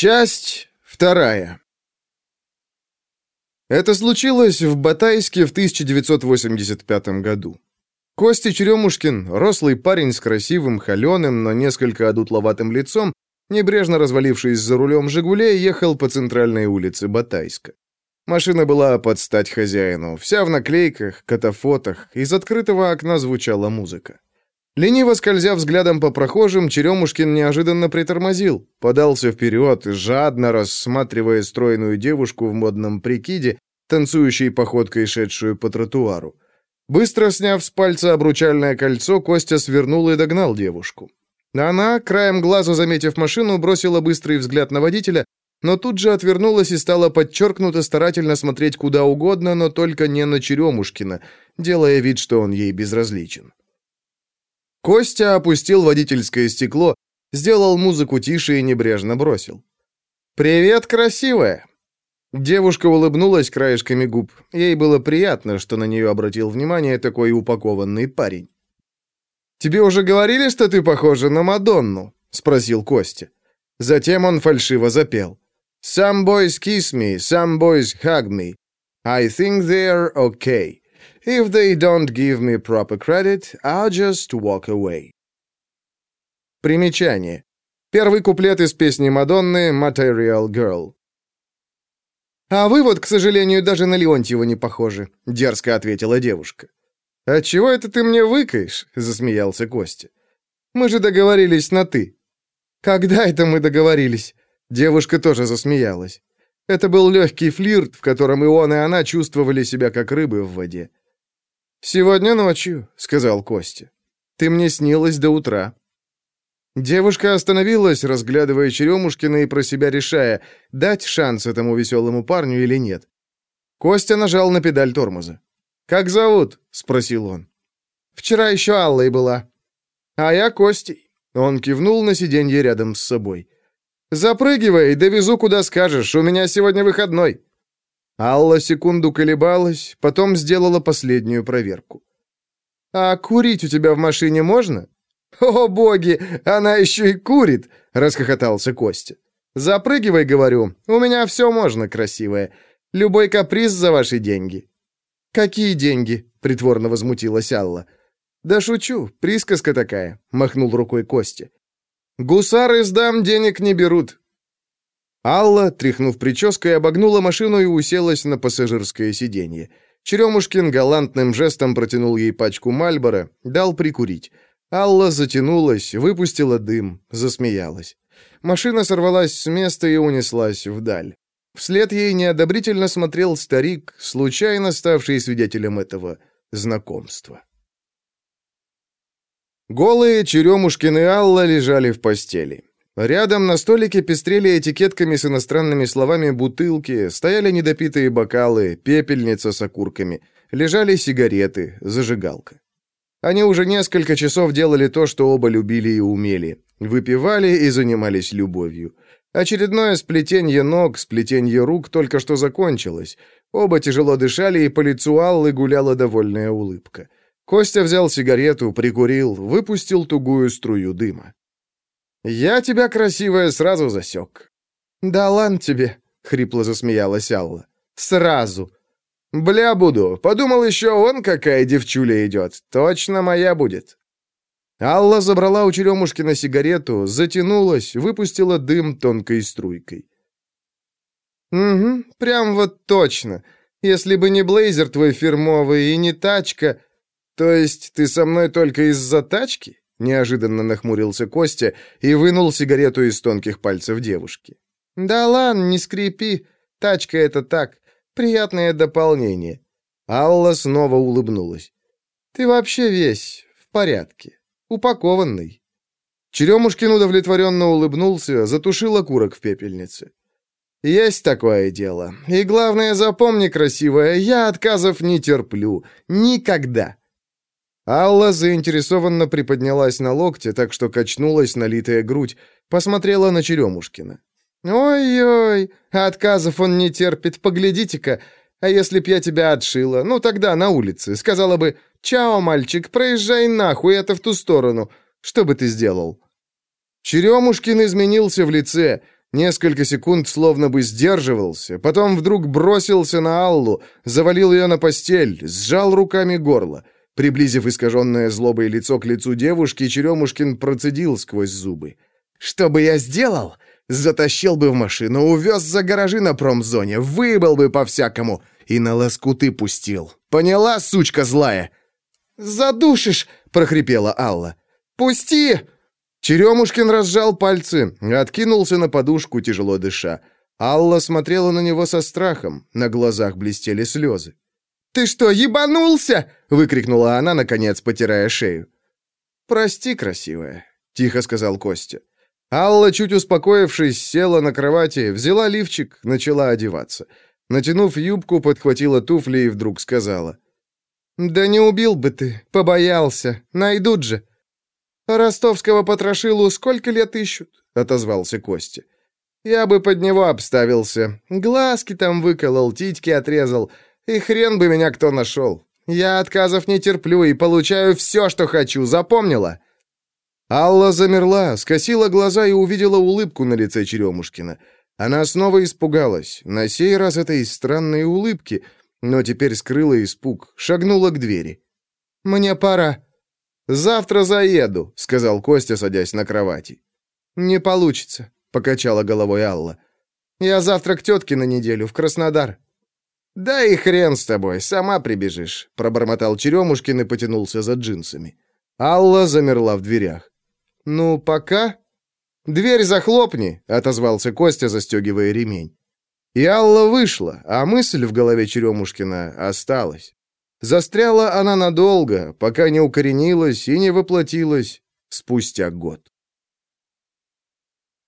Часть вторая. Это случилось в Батайске в 1985 году. Костя Черемушкин, рослый парень с красивым, холеным, но несколько одутловатым лицом, небрежно развалившись за рулем «Жигулей», ехал по центральной улице Батайска. Машина была под стать хозяину, вся в наклейках, катафотах, из открытого окна звучала музыка. Лениво скользя взглядом по прохожим, Черемушкин неожиданно притормозил, подался вперед, жадно рассматривая стройную девушку в модном прикиде, танцующей походкой, шедшую по тротуару. Быстро сняв с пальца обручальное кольцо, Костя свернул и догнал девушку. Она, краем глаза заметив машину, бросила быстрый взгляд на водителя, но тут же отвернулась и стала подчеркнуто старательно смотреть куда угодно, но только не на Черемушкина, делая вид, что он ей безразличен. Костя опустил водительское стекло, сделал музыку тише и небрежно бросил. «Привет, красивая!» Девушка улыбнулась краешками губ. Ей было приятно, что на нее обратил внимание такой упакованный парень. «Тебе уже говорили, что ты похожа на Мадонну?» — спросил Костя. Затем он фальшиво запел. «Some boys kiss me, some boys hug me. I think they're okay. If they don't give me proper credit, I'll just walk away. Примечание. Первый куплет из песни Мадонны «Material Girl». «А вы вот, к сожалению, даже на Леонтьева не похожи», — дерзко ответила девушка. «А чего это ты мне выкаешь?» — засмеялся Костя. «Мы же договорились на «ты». «Когда это мы договорились?» Девушка тоже засмеялась. Это был легкий флирт, в котором и он, и она чувствовали себя как рыбы в воде. «Сегодня ночью», — сказал Костя. «Ты мне снилась до утра». Девушка остановилась, разглядывая Черемушкина и про себя решая, дать шанс этому веселому парню или нет. Костя нажал на педаль тормоза. «Как зовут?» — спросил он. «Вчера еще Аллой была». «А я Костей». Он кивнул на сиденье рядом с собой. «Запрыгивай, довезу куда скажешь, у меня сегодня выходной». Алла секунду колебалась, потом сделала последнюю проверку. «А курить у тебя в машине можно?» «О, боги, она еще и курит!» — расхохотался Костя. «Запрыгивай, говорю, у меня все можно, красивое. Любой каприз за ваши деньги». «Какие деньги?» — притворно возмутилась Алла. «Да шучу, присказка такая», — махнул рукой Костя. «Гусары с дам денег не берут. Алла, тряхнув прической, обогнула машину и уселась на пассажирское сиденье. Черемушкин галантным жестом протянул ей пачку Мальбора, дал прикурить. Алла затянулась, выпустила дым, засмеялась. Машина сорвалась с места и унеслась вдаль. Вслед ей неодобрительно смотрел старик, случайно ставший свидетелем этого знакомства. Голые Черемушкин и Алла лежали в постели. Рядом на столике пестрели этикетками с иностранными словами бутылки, стояли недопитые бокалы, пепельница с окурками, лежали сигареты, зажигалка. Они уже несколько часов делали то, что оба любили и умели. Выпивали и занимались любовью. Очередное сплетение ног, сплетение рук только что закончилось. Оба тяжело дышали, и по лицу Аллы гуляла довольная улыбка. Костя взял сигарету, прикурил, выпустил тугую струю дыма. «Я тебя, красивая, сразу засек». «Да ладно тебе», — хрипло засмеялась Алла. «Сразу». «Бля буду. Подумал еще, он какая девчуля идет. Точно моя будет». Алла забрала у Черемушкина сигарету, затянулась, выпустила дым тонкой струйкой. «Угу, прям вот точно. Если бы не блейзер твой фирмовый и не тачка... То есть ты со мной только из-за тачки?» Неожиданно нахмурился Костя и вынул сигарету из тонких пальцев девушки. «Да ладно, не скрипи. Тачка — это так. Приятное дополнение». Алла снова улыбнулась. «Ты вообще весь в порядке. Упакованный». Черемушкин удовлетворенно улыбнулся, затушил окурок в пепельнице. «Есть такое дело. И главное, запомни, красивая, я отказов не терплю. Никогда. Алла заинтересованно приподнялась на локте, так что качнулась налитая грудь, посмотрела на Черемушкина. «Ой-ой, отказов он не терпит, поглядите-ка. А если б я тебя отшила? Ну, тогда на улице. Сказала бы, «Чао, мальчик, проезжай нахуй, это в ту сторону». Что бы ты сделал?» Черемушкин изменился в лице. Несколько секунд словно бы сдерживался, потом вдруг бросился на Аллу, завалил ее на постель, сжал руками горло. Приблизив искаженное злобой лицо к лицу девушки, Черемушкин процедил сквозь зубы. «Что бы я сделал? Затащил бы в машину, увез за гаражи на промзоне, выбыл бы по-всякому и на лоскуты пустил. Поняла, сучка злая?» «Задушишь!» — прохрипела Алла. «Пусти!» Черемушкин разжал пальцы, откинулся на подушку, тяжело дыша. Алла смотрела на него со страхом, на глазах блестели слезы. «Ты что, ебанулся?» — выкрикнула она, наконец, потирая шею. «Прости, красивая», — тихо сказал Костя. Алла, чуть успокоившись, села на кровати, взяла лифчик, начала одеваться. Натянув юбку, подхватила туфли и вдруг сказала. «Да не убил бы ты, побоялся, найдут же». «Ростовского потрошилу сколько лет ищут?» — отозвался Костя. «Я бы под него обставился, глазки там выколол, титьки отрезал, и хрен бы меня кто нашел. Я отказов не терплю и получаю все, что хочу, запомнила?» Алла замерла, скосила глаза и увидела улыбку на лице Черемушкина. Она снова испугалась, на сей раз этой странной улыбки, но теперь скрыла испуг, шагнула к двери. «Мне пора». «Завтра заеду», — сказал Костя, садясь на кровати. «Не получится», — покачала головой Алла. «Я завтра к тетке на неделю, в Краснодар». «Да и хрен с тобой, сама прибежишь», — пробормотал Черемушкин и потянулся за джинсами. Алла замерла в дверях. «Ну, пока...» «Дверь захлопни», — отозвался Костя, застегивая ремень. И Алла вышла, а мысль в голове Черемушкина осталась. Застряла она надолго, пока не укоренилась и не воплотилась спустя год.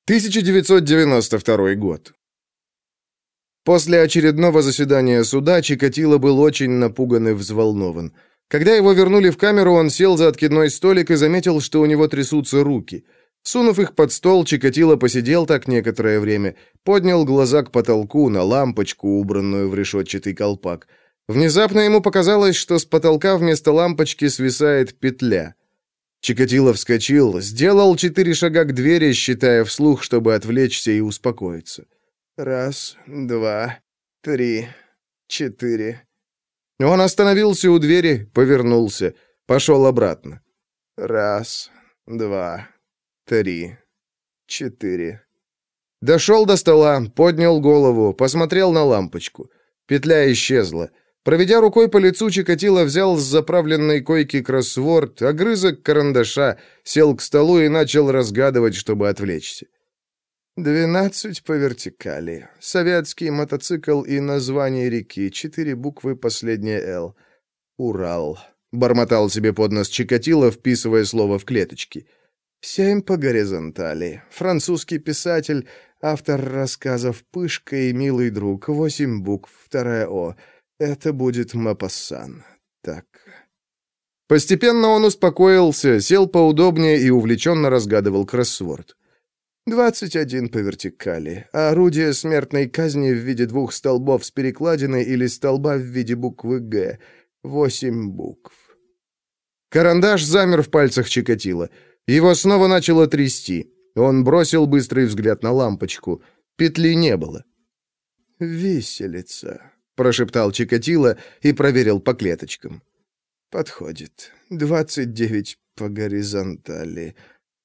1992 год. После очередного заседания суда Чикатило был очень напуган и взволнован. Когда его вернули в камеру, он сел за откидной столик и заметил, что у него трясутся руки. Сунув их под стол, Чикатило посидел так некоторое время, поднял глаза к потолку на лампочку, убранную в решетчатый колпак. Внезапно ему показалось, что с потолка вместо лампочки свисает петля. Чикатило вскочил, сделал четыре шага к двери, считая вслух, чтобы отвлечься и успокоиться. «Раз, два, три, четыре». Он остановился у двери, повернулся, пошел обратно. Раз, два, три, четыре. Дошел до стола, поднял голову, посмотрел на лампочку. Петля исчезла. Проведя рукой по лицу, Чикатило взял с заправленной койки кроссворд, огрызок карандаша, сел к столу и начал разгадывать, чтобы отвлечься. «Двенадцать по вертикали. Советский мотоцикл и название реки. Четыре буквы, последняя «Л». Урал». Бормотал себе под нос Чикатило, вписывая слово в клеточки. «Семь по горизонтали. Французский писатель, автор рассказов «Пышка» и «Милый друг». Восемь букв, вторая «О». Это будет Мапассан. Так». Постепенно он успокоился, сел поудобнее и увлеченно разгадывал кроссворд. Двадцать один по вертикали. Орудие смертной казни в виде двух столбов с перекладиной или столба в виде буквы «Г». Восемь букв. Карандаш замер в пальцах Чикатило. Его снова начало трясти. Он бросил быстрый взгляд на лампочку. Петли не было. «Виселица», — прошептал Чикатило и проверил по клеточкам. «Подходит. Двадцать девять по горизонтали.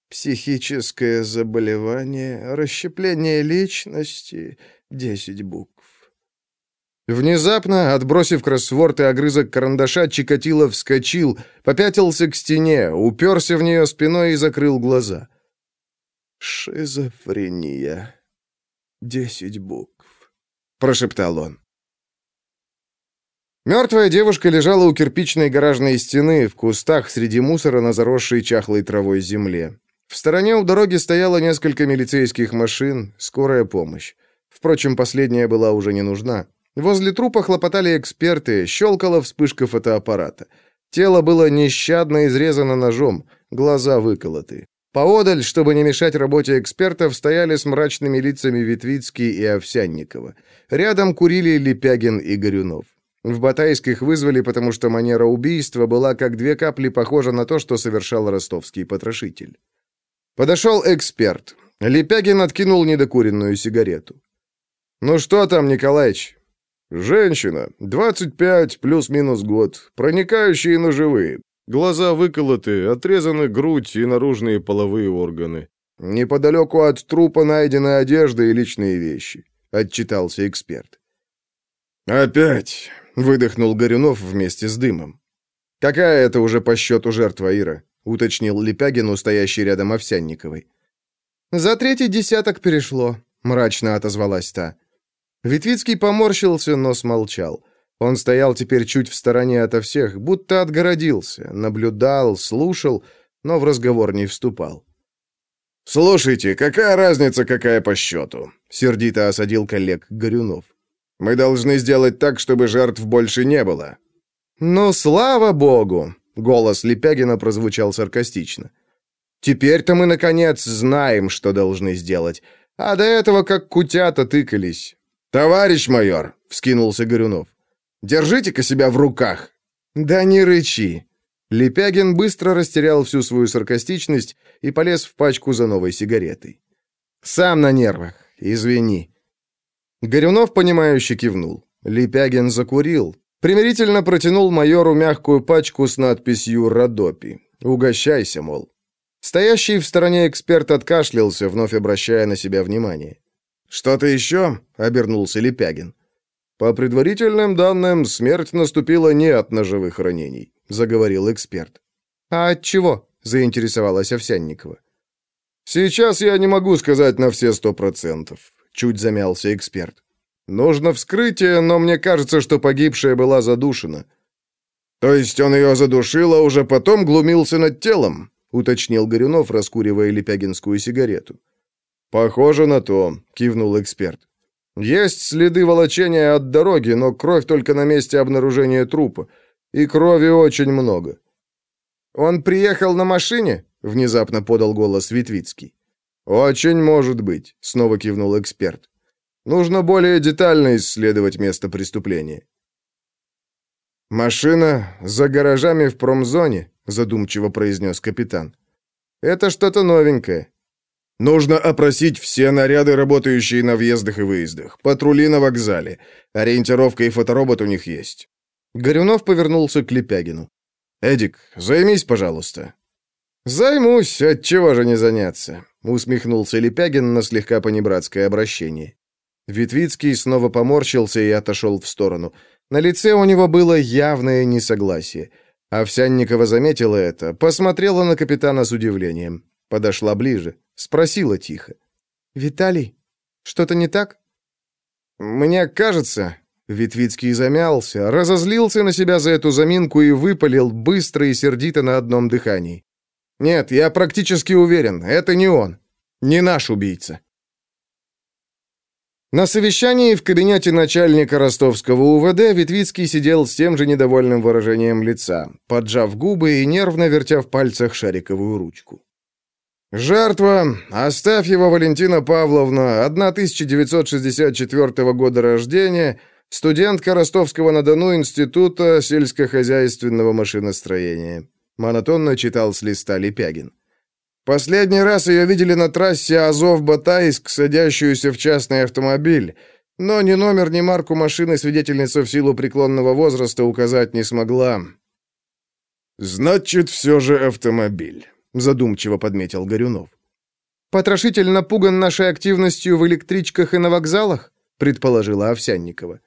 Психическое заболевание, расщепление личности, десять букв. Внезапно, отбросив кроссворд и огрызок карандаша, Чикатило вскочил, попятился к стене, уперся в нее спиной и закрыл глаза. «Шизофрения. Десять букв», — прошептал он. Мертвая девушка лежала у кирпичной гаражной стены в кустах среди мусора на заросшей чахлой травой земле. В стороне у дороги стояло несколько милицейских машин, скорая помощь. Впрочем, последняя была уже не нужна. Возле трупа хлопотали эксперты, щелкала вспышка фотоаппарата. Тело было нещадно изрезано ножом, глаза выколоты. Поодаль, чтобы не мешать работе экспертов, стояли с мрачными лицами Витвицкий и Овсянникова. Рядом курили Лепягин и Горюнов. В Батайских вызвали, потому что манера убийства была как две капли похожа на то, что совершал ростовский потрошитель. Подошел эксперт. Лепягин откинул недокуренную сигарету. «Ну что там, Николаич?» «Женщина, 25 плюс-минус год, проникающие ножевые, глаза выколоты, отрезаны грудь и наружные половые органы. Неподалеку от трупа найдены одежда и личные вещи», — отчитался эксперт. «Опять!» — выдохнул Горюнов вместе с дымом. «Какая это уже по счету жертва, Ира?» — уточнил Лепягин, стоящий рядом Овсянниковой. «За третий десяток перешло», — мрачно отозвалась та. Витвицкий поморщился, но смолчал. Он стоял теперь чуть в стороне ото всех, будто отгородился, наблюдал, слушал, но в разговор не вступал. «Слушайте, какая разница, какая по счету?» — сердито осадил коллег Горюнов. «Мы должны сделать так, чтобы жертв больше не было». «Ну, слава богу!» — голос Лепягина прозвучал саркастично. «Теперь-то мы, наконец, знаем, что должны сделать. А до этого как кутята тыкались. «Товарищ майор!» — вскинулся Горюнов. «Держите-ка себя в руках!» «Да не рычи!» Лепягин быстро растерял всю свою саркастичность и полез в пачку за новой сигаретой. «Сам на нервах. Извини». Горюнов, понимающе кивнул. Лепягин закурил. Примирительно протянул майору мягкую пачку с надписью «Родопи». «Угощайся, мол». Стоящий в стороне эксперт откашлялся, вновь обращая на себя внимание. «Что-то еще?» — обернулся Лепягин. «По предварительным данным, смерть наступила не от ножевых ранений», — заговорил эксперт. «А от чего?» — заинтересовалась Овсянникова. «Сейчас я не могу сказать на все сто процентов», — чуть замялся эксперт. «Нужно вскрытие, но мне кажется, что погибшая была задушена». «То есть он ее задушил, а уже потом глумился над телом?» — уточнил Горюнов, раскуривая лепягинскую сигарету. «Похоже на то», — кивнул эксперт. «Есть следы волочения от дороги, но кровь только на месте обнаружения трупа. И крови очень много». «Он приехал на машине?» — внезапно подал голос Витвицкий. «Очень может быть», — снова кивнул эксперт. «Нужно более детально исследовать место преступления». «Машина за гаражами в промзоне», — задумчиво произнес капитан. «Это что-то новенькое. Нужно опросить все наряды, работающие на въездах и выездах, патрули на вокзале. Ориентировка и фоторобот у них есть. Горюнов повернулся к Лепягину. «Эдик, займись, пожалуйста». «Займусь, от чего же не заняться?» — усмехнулся Лепягин на слегка понебратское обращение. Витвицкий снова поморщился и отошел в сторону. На лице у него было явное несогласие. Овсянникова заметила это, посмотрела на капитана с удивлением. Подошла ближе. Спросила тихо. «Виталий, что-то не так?» «Мне кажется...» Витвицкий замялся, разозлился на себя за эту заминку и выпалил быстро и сердито на одном дыхании. «Нет, я практически уверен, это не он. Не наш убийца». На совещании в кабинете начальника ростовского УВД Витвицкий сидел с тем же недовольным выражением лица, поджав губы и нервно вертя в пальцах шариковую ручку. Жертва Астафьева Валентина Павловна, 1964 года рождения, студентка Ростовского-на-Дону Института сельскохозяйственного машиностроения. Монотонно читал с листа Лепягин. Последний раз ее видели на трассе Азов-Батайск, садящуюся в частный автомобиль, но ни номер, ни марку машины свидетельница в силу преклонного возраста указать не смогла. «Значит, все же автомобиль» задумчиво подметил Горюнов. Потрошитель напуган нашей активностью в электричках и на вокзалах, предположила Овсянникова.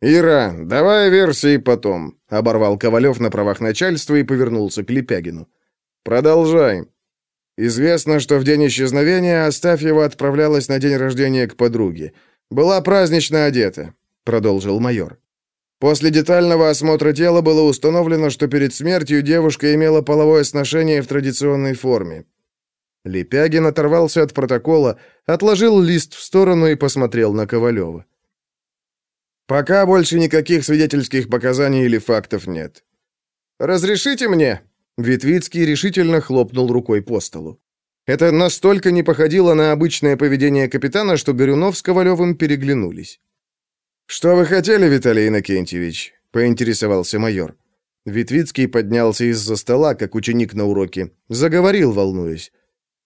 «Ира, давай версии потом», — оборвал Ковалев на правах начальства и повернулся к Лепягину. «Продолжай. Известно, что в день исчезновения Астафьева отправлялась на день рождения к подруге. Была празднично одета», — продолжил майор. После детального осмотра тела было установлено, что перед смертью девушка имела половое сношение в традиционной форме. Лепягин оторвался от протокола, отложил лист в сторону и посмотрел на Ковалева. «Пока больше никаких свидетельских показаний или фактов нет». «Разрешите мне?» Витвицкий решительно хлопнул рукой по столу. Это настолько не походило на обычное поведение капитана, что Горюнов с Ковалевым переглянулись. «Что вы хотели, Виталий Иннокентьевич?» — поинтересовался майор. Витвицкий поднялся из-за стола, как ученик на уроке. Заговорил, волнуясь.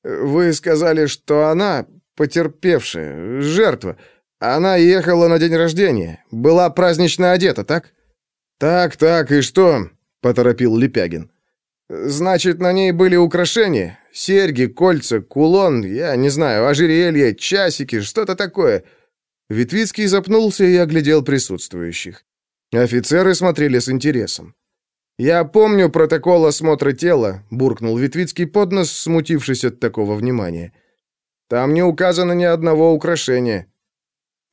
Вы сказали, что она потерпевшая, жертва. Она ехала на день рождения, была празднично одета, так? Так, так, и что? поторопил Лепягин. Значит, на ней были украшения, серьги, кольца, кулон, я не знаю, ожерелье, часики, что-то такое. Витвицкий запнулся и оглядел присутствующих. Офицеры смотрели с интересом. «Я помню протокол осмотра тела», — буркнул Витвицкий под нос, смутившись от такого внимания. «Там не указано ни одного украшения».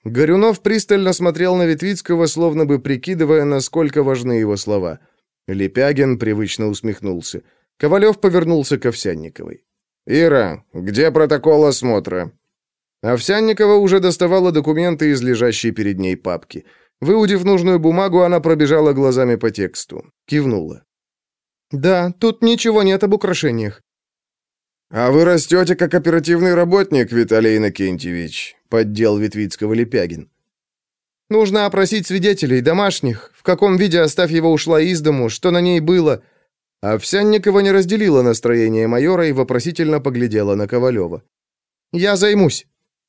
Горюнов пристально смотрел на Витвицкого, словно бы прикидывая, насколько важны его слова. Лепягин привычно усмехнулся. Ковалев повернулся к Овсянниковой. «Ира, где протокол осмотра?» Овсянникова уже доставала документы из лежащей перед ней папки. Выудив нужную бумагу, она пробежала глазами по тексту. Кивнула. «Да, тут ничего нет об украшениях». «А вы растете как оперативный работник, Виталий Иннокентьевич», — поддел Витвицкого Лепягин. «Нужно опросить свидетелей, домашних, в каком виде Оставьева ушла из дому, что на ней было». Овсянникова не разделила настроение майора и вопросительно поглядела на Ковалева. «Я займусь».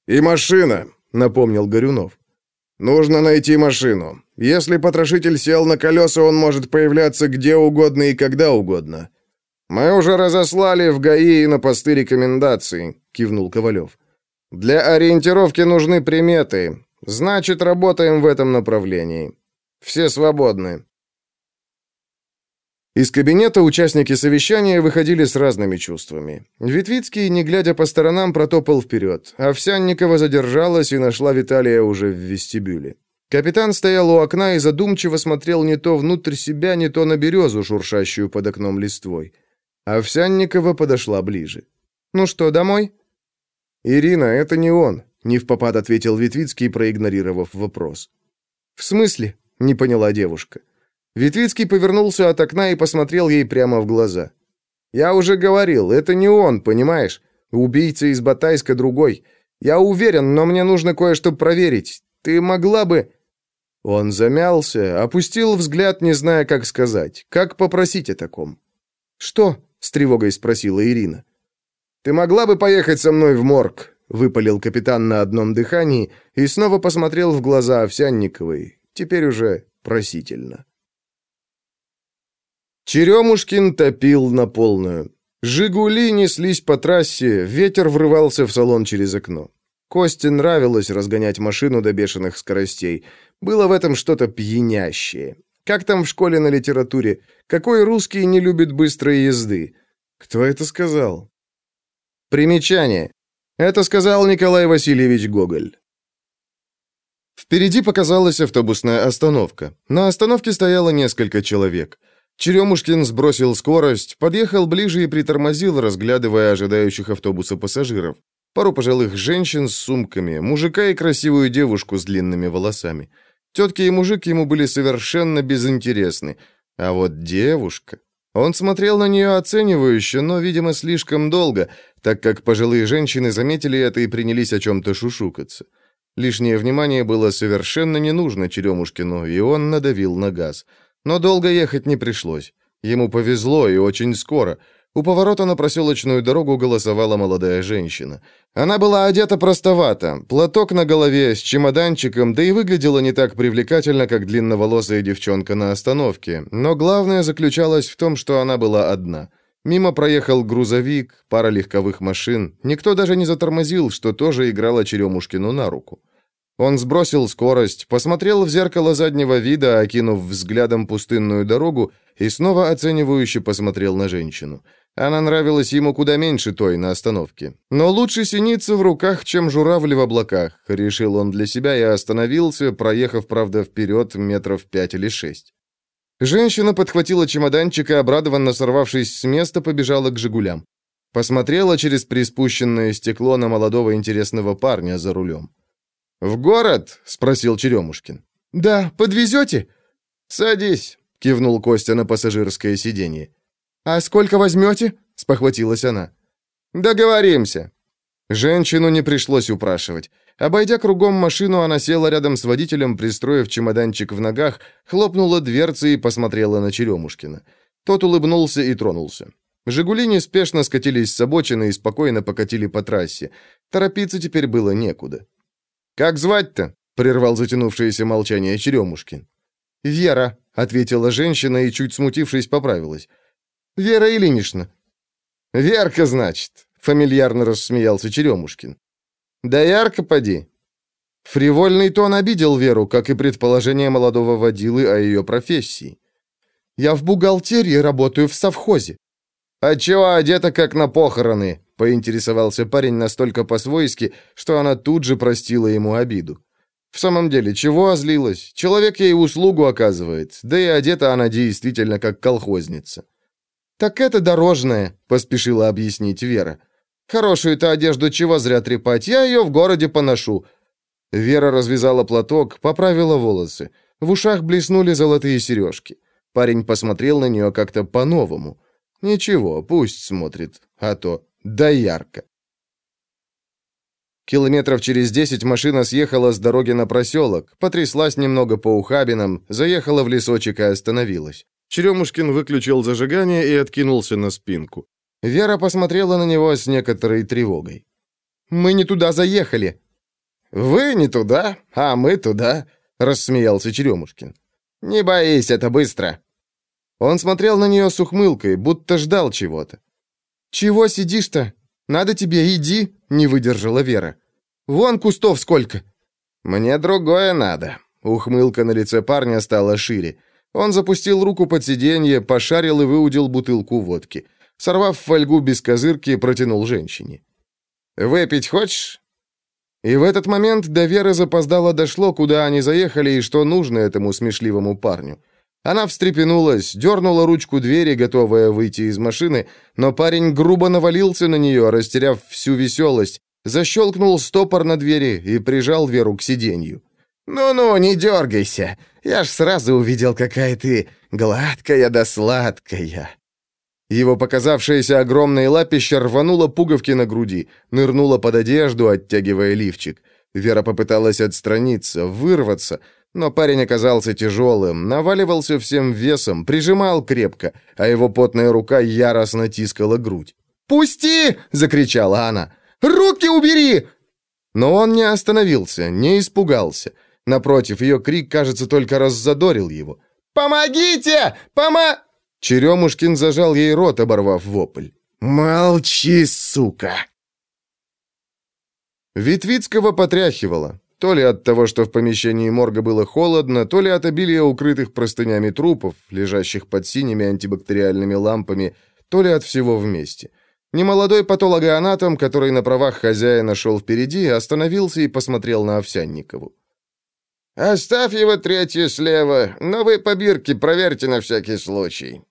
«И машина», — напомнил Горюнов. «Нужно найти машину. Если потрошитель сел на колеса, он может появляться где угодно и когда угодно». «Мы уже разослали в ГАИ и на посты рекомендаций», — кивнул Ковалев. «Для ориентировки нужны приметы. Значит, работаем в этом направлении. Все свободны». Из кабинета участники совещания выходили с разными чувствами. Витвицкий, не глядя по сторонам, протопал вперед. Овсянникова задержалась и нашла Виталия уже в вестибюле. Капитан стоял у окна и задумчиво смотрел не то внутрь себя, не то на березу, шуршащую под окном листвой. Овсянникова подошла ближе. «Ну что, домой?» «Ирина, это не он», — не в попад ответил Витвицкий, проигнорировав вопрос. «В смысле?» — не поняла девушка. Витвицкий повернулся от окна и посмотрел ей прямо в глаза. «Я уже говорил, это не он, понимаешь? Убийца из Батайска другой. Я уверен, но мне нужно кое-что проверить. Ты могла бы...» Он замялся, опустил взгляд, не зная, как сказать. Как попросить о таком? «Что?» — с тревогой спросила Ирина. «Ты могла бы поехать со мной в морг?» — выпалил капитан на одном дыхании и снова посмотрел в глаза Овсянниковой, теперь уже просительно. Черемушкин топил на полную. «Жигули» неслись по трассе, ветер врывался в салон через окно. Косте нравилось разгонять машину до бешеных скоростей. Было в этом что-то пьянящее. Как там в школе на литературе? Какой русский не любит быстрой езды? Кто это сказал? Примечание. Это сказал Николай Васильевич Гоголь. Впереди показалась автобусная остановка. На остановке стояло несколько человек. Черемушкин сбросил скорость, подъехал ближе и притормозил, разглядывая ожидающих автобуса пассажиров. Пару пожилых женщин с сумками, мужика и красивую девушку с длинными волосами. Тетки и мужик ему были совершенно безинтересны. А вот девушка... Он смотрел на нее оценивающе, но, видимо, слишком долго, так как пожилые женщины заметили это и принялись о чем-то шушукаться. Лишнее внимание было совершенно не нужно Черемушкину, и он надавил на газ. Но долго ехать не пришлось. Ему повезло и очень скоро. У поворота на проселочную дорогу голосовала молодая женщина. Она была одета простовато, платок на голове, с чемоданчиком, да и выглядела не так привлекательно, как длинноволосая девчонка на остановке. Но главное заключалось в том, что она была одна. Мимо проехал грузовик, пара легковых машин. Никто даже не затормозил, что тоже играло Черемушкину на руку. Он сбросил скорость, посмотрел в зеркало заднего вида, окинув взглядом пустынную дорогу, и снова оценивающе посмотрел на женщину. Она нравилась ему куда меньше той на остановке. Но лучше синица в руках, чем журавли в облаках, решил он для себя и остановился, проехав, правда, вперед метров пять или шесть. Женщина подхватила чемоданчик и, обрадованно сорвавшись с места, побежала к «Жигулям». Посмотрела через приспущенное стекло на молодого интересного парня за рулем. «В город?» — спросил Черемушкин. «Да, подвезете?» «Садись», — кивнул Костя на пассажирское сиденье. «А сколько возьмете?» — спохватилась она. «Договоримся». Женщину не пришлось упрашивать. Обойдя кругом машину, она села рядом с водителем, пристроив чемоданчик в ногах, хлопнула дверцы и посмотрела на Черемушкина. Тот улыбнулся и тронулся. «Жигули» неспешно скатились с обочины и спокойно покатили по трассе. Торопиться теперь было некуда. «Как звать-то?» — прервал затянувшееся молчание Черемушкин. «Вера», — ответила женщина и, чуть смутившись, поправилась. «Вера Ильинична». «Верка, значит», — фамильярно рассмеялся Черемушкин. «Да ярко поди». Фривольный тон обидел Веру, как и предположение молодого водилы о ее профессии. «Я в бухгалтерии работаю в совхозе». «А чего одета, как на похороны?» — поинтересовался парень настолько по-свойски, что она тут же простила ему обиду. В самом деле, чего озлилась? Человек ей услугу оказывает, да и одета она действительно как колхозница. «Так это дорожная», — поспешила объяснить Вера. «Хорошую-то одежду чего зря трепать, я ее в городе поношу». Вера развязала платок, поправила волосы. В ушах блеснули золотые сережки. Парень посмотрел на нее как-то по-новому. Ничего, пусть смотрит, а то да ярко. Километров через десять машина съехала с дороги на проселок, потряслась немного по ухабинам, заехала в лесочек и остановилась. Черемушкин выключил зажигание и откинулся на спинку. Вера посмотрела на него с некоторой тревогой. «Мы не туда заехали». «Вы не туда, а мы туда», — рассмеялся Черемушкин. «Не боись, это быстро». Он смотрел на нее с ухмылкой, будто ждал чего-то. «Чего сидишь-то? Надо тебе, иди!» — не выдержала Вера. «Вон кустов сколько!» «Мне другое надо». Ухмылка на лице парня стала шире. Он запустил руку под сиденье, пошарил и выудил бутылку водки. Сорвав фольгу без козырки, протянул женщине. «Выпить хочешь?» И в этот момент до Веры запоздало дошло, куда они заехали и что нужно этому смешливому парню. Она встрепенулась, дернула ручку двери, готовая выйти из машины, но парень грубо навалился на нее, растеряв всю веселость, защелкнул стопор на двери и прижал Веру к сиденью. «Ну-ну, не дергайся. Я ж сразу увидел, какая ты гладкая да сладкая». Его показавшееся огромной лапище рвануло пуговки на груди, нырнуло под одежду, оттягивая лифчик. Вера попыталась отстраниться, вырваться, но парень оказался тяжелым, наваливался всем весом, прижимал крепко, а его потная рука яростно тискала грудь. «Пусти!» — закричала она. «Руки убери!» Но он не остановился, не испугался. Напротив, ее крик, кажется, только раззадорил его. «Помогите! Пома...» Черемушкин зажал ей рот, оборвав вопль. «Молчи, сука!» Витвицкого потряхивало. То ли от того, что в помещении морга было холодно, то ли от обилия укрытых простынями трупов, лежащих под синими антибактериальными лампами, то ли от всего вместе. Немолодой патологоанатом, который на правах хозяина шел впереди, остановился и посмотрел на Овсянникову. «Оставь его третью слева, но вы по бирке проверьте на всякий случай».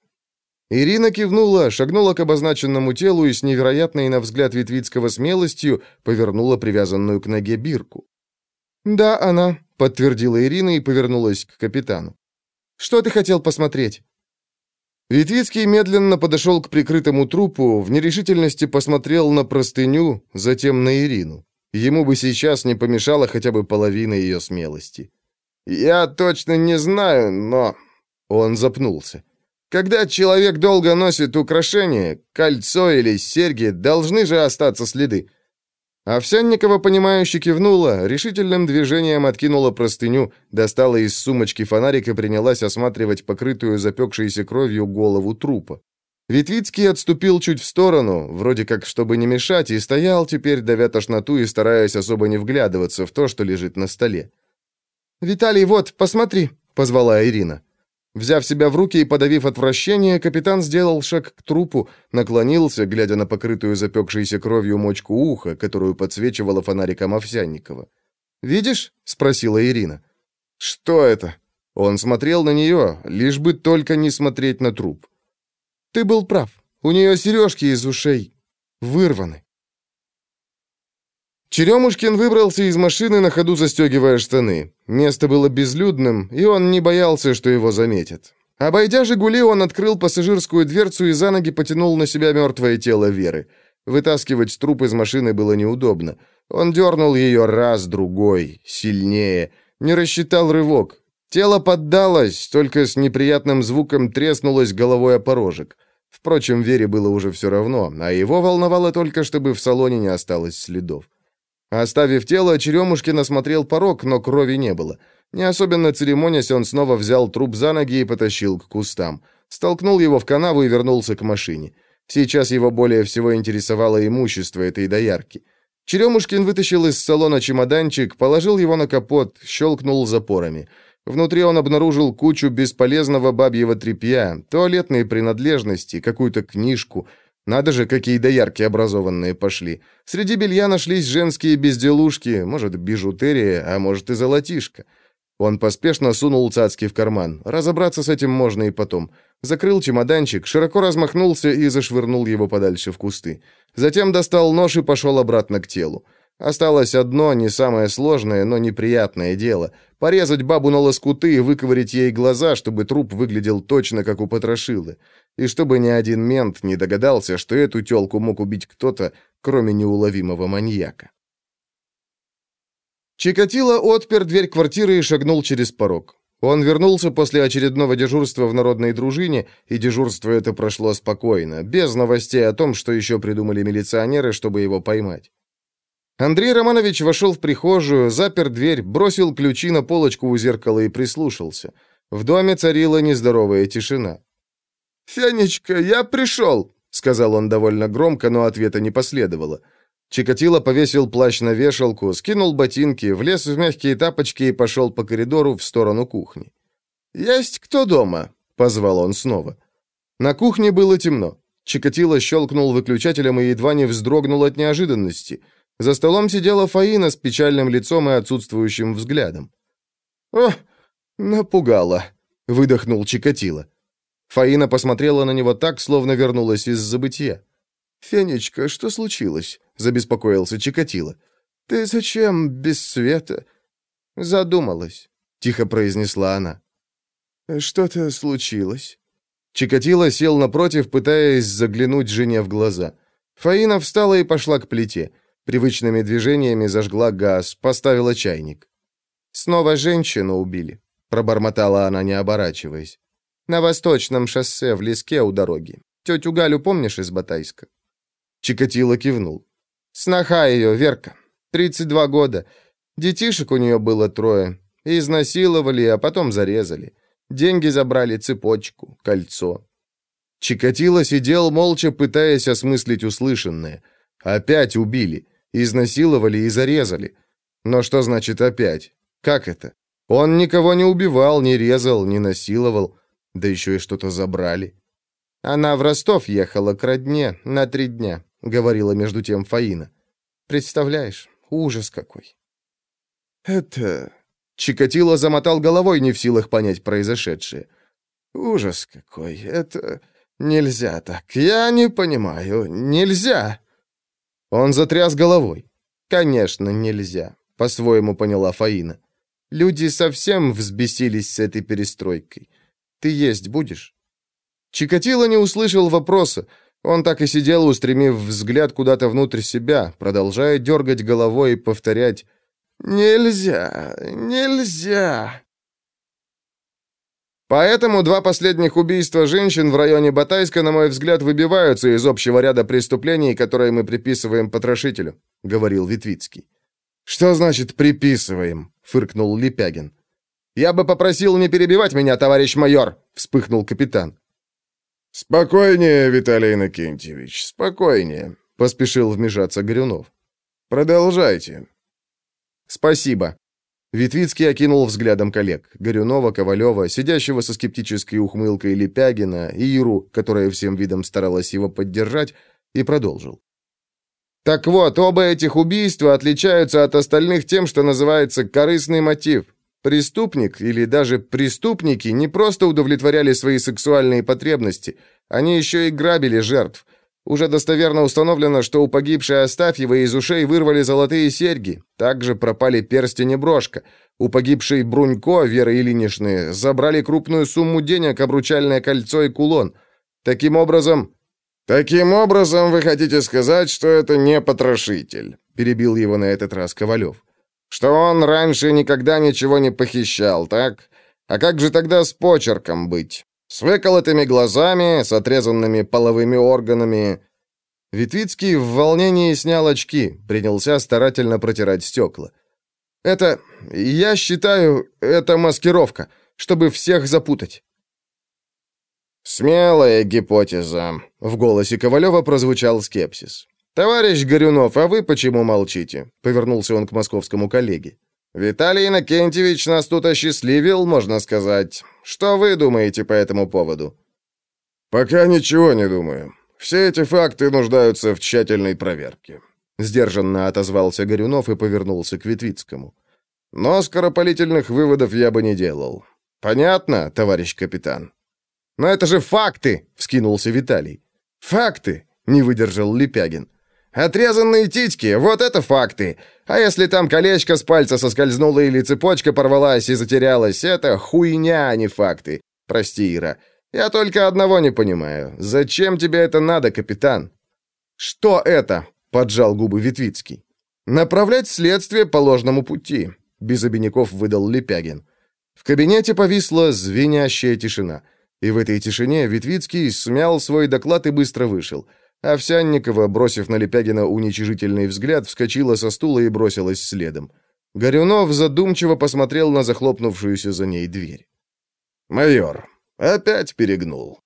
Ирина кивнула, шагнула к обозначенному телу и с невероятной, на взгляд Витвицкого, смелостью повернула привязанную к ноге бирку. «Да, она», — подтвердила Ирина и повернулась к капитану. «Что ты хотел посмотреть?» Витвицкий медленно подошел к прикрытому трупу, в нерешительности посмотрел на простыню, затем на Ирину. Ему бы сейчас не помешала хотя бы половина ее смелости. «Я точно не знаю, но...» Он запнулся. «Когда человек долго носит украшения, кольцо или серьги, должны же остаться следы. Овсянникова, понимающе кивнула, решительным движением откинула простыню, достала из сумочки фонарик и принялась осматривать покрытую запекшейся кровью голову трупа. Витвицкий отступил чуть в сторону, вроде как чтобы не мешать, и стоял теперь, давя тошноту и стараясь особо не вглядываться в то, что лежит на столе. «Виталий, вот, посмотри», — позвала Ирина. Взяв себя в руки и подавив отвращение, капитан сделал шаг к трупу, наклонился, глядя на покрытую запекшейся кровью мочку уха, которую подсвечивала фонариком Овсянникова. «Видишь?» — спросила Ирина. «Что это?» Он смотрел на нее, лишь бы только не смотреть на труп. «Ты был прав. У нее сережки из ушей вырваны». Черемушкин выбрался из машины, на ходу застегивая штаны. Место было безлюдным, и он не боялся, что его заметят. Обойдя «Жигули», он открыл пассажирскую дверцу и за ноги потянул на себя мертвое тело Веры. Вытаскивать труп из машины было неудобно. Он дернул ее раз, другой, сильнее. Не рассчитал рывок. Тело поддалось, только с неприятным звуком треснулось головой о порожек. Впрочем, Вере было уже все равно, а его волновало только, чтобы в салоне не осталось следов. Оставив тело, Черемушкин осмотрел порог, но крови не было. Не особенно церемонясь, он снова взял труп за ноги и потащил к кустам. Столкнул его в канаву и вернулся к машине. Сейчас его более всего интересовало имущество этой доярки. Черемушкин вытащил из салона чемоданчик, положил его на капот, щелкнул запорами. Внутри он обнаружил кучу бесполезного бабьего тряпья, туалетные принадлежности, какую-то книжку. Надо же, какие доярки образованные пошли. Среди белья нашлись женские безделушки, может, бижутерия, а может и золотишко. Он поспешно сунул цацки в карман. Разобраться с этим можно и потом. Закрыл чемоданчик, широко размахнулся и зашвырнул его подальше в кусты. Затем достал нож и пошел обратно к телу. Осталось одно, не самое сложное, но неприятное дело. Порезать бабу на лоскуты и выковырять ей глаза, чтобы труп выглядел точно, как у потрошилы. И чтобы ни один мент не догадался, что эту тёлку мог убить кто-то, кроме неуловимого маньяка. Чикатило отпер дверь квартиры и шагнул через порог. Он вернулся после очередного дежурства в народной дружине, и дежурство это прошло спокойно, без новостей о том, что еще придумали милиционеры, чтобы его поймать. Андрей Романович вошел в прихожую, запер дверь, бросил ключи на полочку у зеркала и прислушался. В доме царила нездоровая тишина. «Фенечка, я пришел!» — сказал он довольно громко, но ответа не последовало. Чикатило повесил плащ на вешалку, скинул ботинки, влез в мягкие тапочки и пошел по коридору в сторону кухни. «Есть кто дома?» — позвал он снова. На кухне было темно. Чикатило щелкнул выключателем и едва не вздрогнул от неожиданности — за столом сидела Фаина с печальным лицом и отсутствующим взглядом. «О, напугала», — выдохнул Чикатило. Фаина посмотрела на него так, словно вернулась из забытия. «Фенечка, что случилось?» — забеспокоился Чикатило. «Ты зачем без света?» «Задумалась», — тихо произнесла она. «Что-то случилось?» Чикатило сел напротив, пытаясь заглянуть жене в глаза. Фаина встала и пошла к плите. Привычными движениями зажгла газ, поставила чайник. «Снова женщину убили», — пробормотала она, не оборачиваясь. «На восточном шоссе, в леске у дороги. Тетю Галю помнишь из Батайска?» Чикатило кивнул. «Сноха ее, Верка. 32 года. Детишек у нее было трое. Изнасиловали, а потом зарезали. Деньги забрали, цепочку, кольцо». Чикатило сидел молча, пытаясь осмыслить услышанное. «Опять убили. Изнасиловали и зарезали. Но что значит опять? Как это? Он никого не убивал, не резал, не насиловал. Да еще и что-то забрали. Она в Ростов ехала к родне на три дня, говорила между тем Фаина. Представляешь, ужас какой. Это... Чикатило замотал головой, не в силах понять произошедшее. Ужас какой. Это... Нельзя так. Я не понимаю. Нельзя. Он затряс головой. «Конечно, нельзя», — по-своему поняла Фаина. «Люди совсем взбесились с этой перестройкой. Ты есть будешь?» Чикатило не услышал вопроса. Он так и сидел, устремив взгляд куда-то внутрь себя, продолжая дергать головой и повторять «Нельзя, нельзя». Поэтому два последних убийства женщин в районе Батайска, на мой взгляд, выбиваются из общего ряда преступлений, которые мы приписываем потрошителю», — говорил Витвицкий. «Что значит «приписываем»?» — фыркнул Лепягин. «Я бы попросил не перебивать меня, товарищ майор», — вспыхнул капитан. «Спокойнее, Виталий Иннокентьевич, спокойнее», — поспешил вмешаться Горюнов. «Продолжайте». «Спасибо», Витвицкий окинул взглядом коллег. Горюнова, Ковалева, сидящего со скептической ухмылкой Лепягина, Иру, которая всем видом старалась его поддержать, и продолжил. Так вот, оба этих убийства отличаются от остальных тем, что называется корыстный мотив. Преступник или даже преступники не просто удовлетворяли свои сексуальные потребности, они еще и грабили жертв. Уже достоверно установлено, что у погибшей Астафьевой из ушей вырвали золотые серьги. Также пропали перстень и брошка. У погибшей Брунько, Веры Ильиничны, забрали крупную сумму денег, обручальное кольцо и кулон. Таким образом... «Таким образом, вы хотите сказать, что это не потрошитель?» перебил его на этот раз Ковалев. «Что он раньше никогда ничего не похищал, так? А как же тогда с почерком быть? С выколотыми глазами, с отрезанными половыми органами. Витвицкий в волнении снял очки, принялся старательно протирать стекла. «Это... я считаю, это маскировка, чтобы всех запутать». «Смелая гипотеза», — в голосе Ковалева прозвучал скепсис. «Товарищ Горюнов, а вы почему молчите?» — повернулся он к московскому коллеге. «Виталий Иннокентьевич нас тут осчастливил, можно сказать. Что вы думаете по этому поводу?» «Пока ничего не думаю. Все эти факты нуждаются в тщательной проверке», — сдержанно отозвался Горюнов и повернулся к Витвицкому. «Но скоропалительных выводов я бы не делал. Понятно, товарищ капитан?» «Но это же факты!» — вскинулся Виталий. «Факты!» — не выдержал Лепягин. «Отрезанные титьки, вот это факты! А если там колечко с пальца соскользнуло или цепочка порвалась и затерялась, это хуйня, а не факты. Прости, Ира. Я только одного не понимаю. Зачем тебе это надо, капитан? Что это? Поджал губы Витвицкий. Направлять следствие по ложному пути, без обиняков выдал Лепягин. В кабинете повисла звенящая тишина. И в этой тишине Витвицкий смял свой доклад и быстро вышел. Овсянникова, бросив на Лепягина уничижительный взгляд, вскочила со стула и бросилась следом. Горюнов задумчиво посмотрел на захлопнувшуюся за ней дверь. «Майор, Опять перегнул.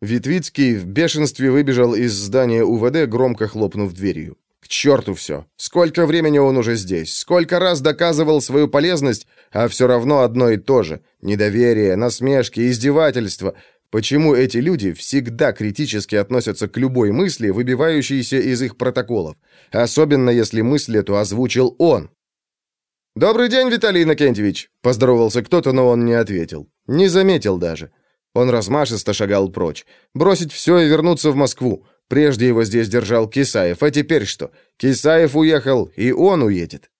Витвицкий в бешенстве выбежал из здания УВД, громко хлопнув дверью. К черту все. Сколько времени он уже здесь? Сколько раз доказывал свою полезность, а все равно одно и то же. Недоверие, насмешки, издевательства. Почему эти люди всегда критически относятся к любой мысли, выбивающейся из их протоколов? Особенно если мысль эту озвучил он. «Добрый день, Виталий Иннокентьевич!» — поздоровался кто-то, но он не ответил. Не заметил даже. Он размашисто шагал прочь. Бросить все и вернуться в Москву. Прежде его здесь держал Кисаев, а теперь что? Кисаев уехал, и он уедет.